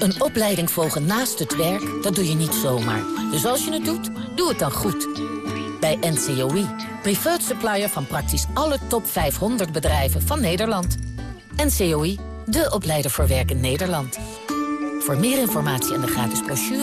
Een opleiding volgen naast het werk, dat doe je niet zomaar. Dus als je het doet, doe het dan goed. Bij NCOI, preferred supplier van praktisch alle top 500 bedrijven van Nederland. NCOI, de opleider voor werk in Nederland. Voor meer informatie en de gratis brochure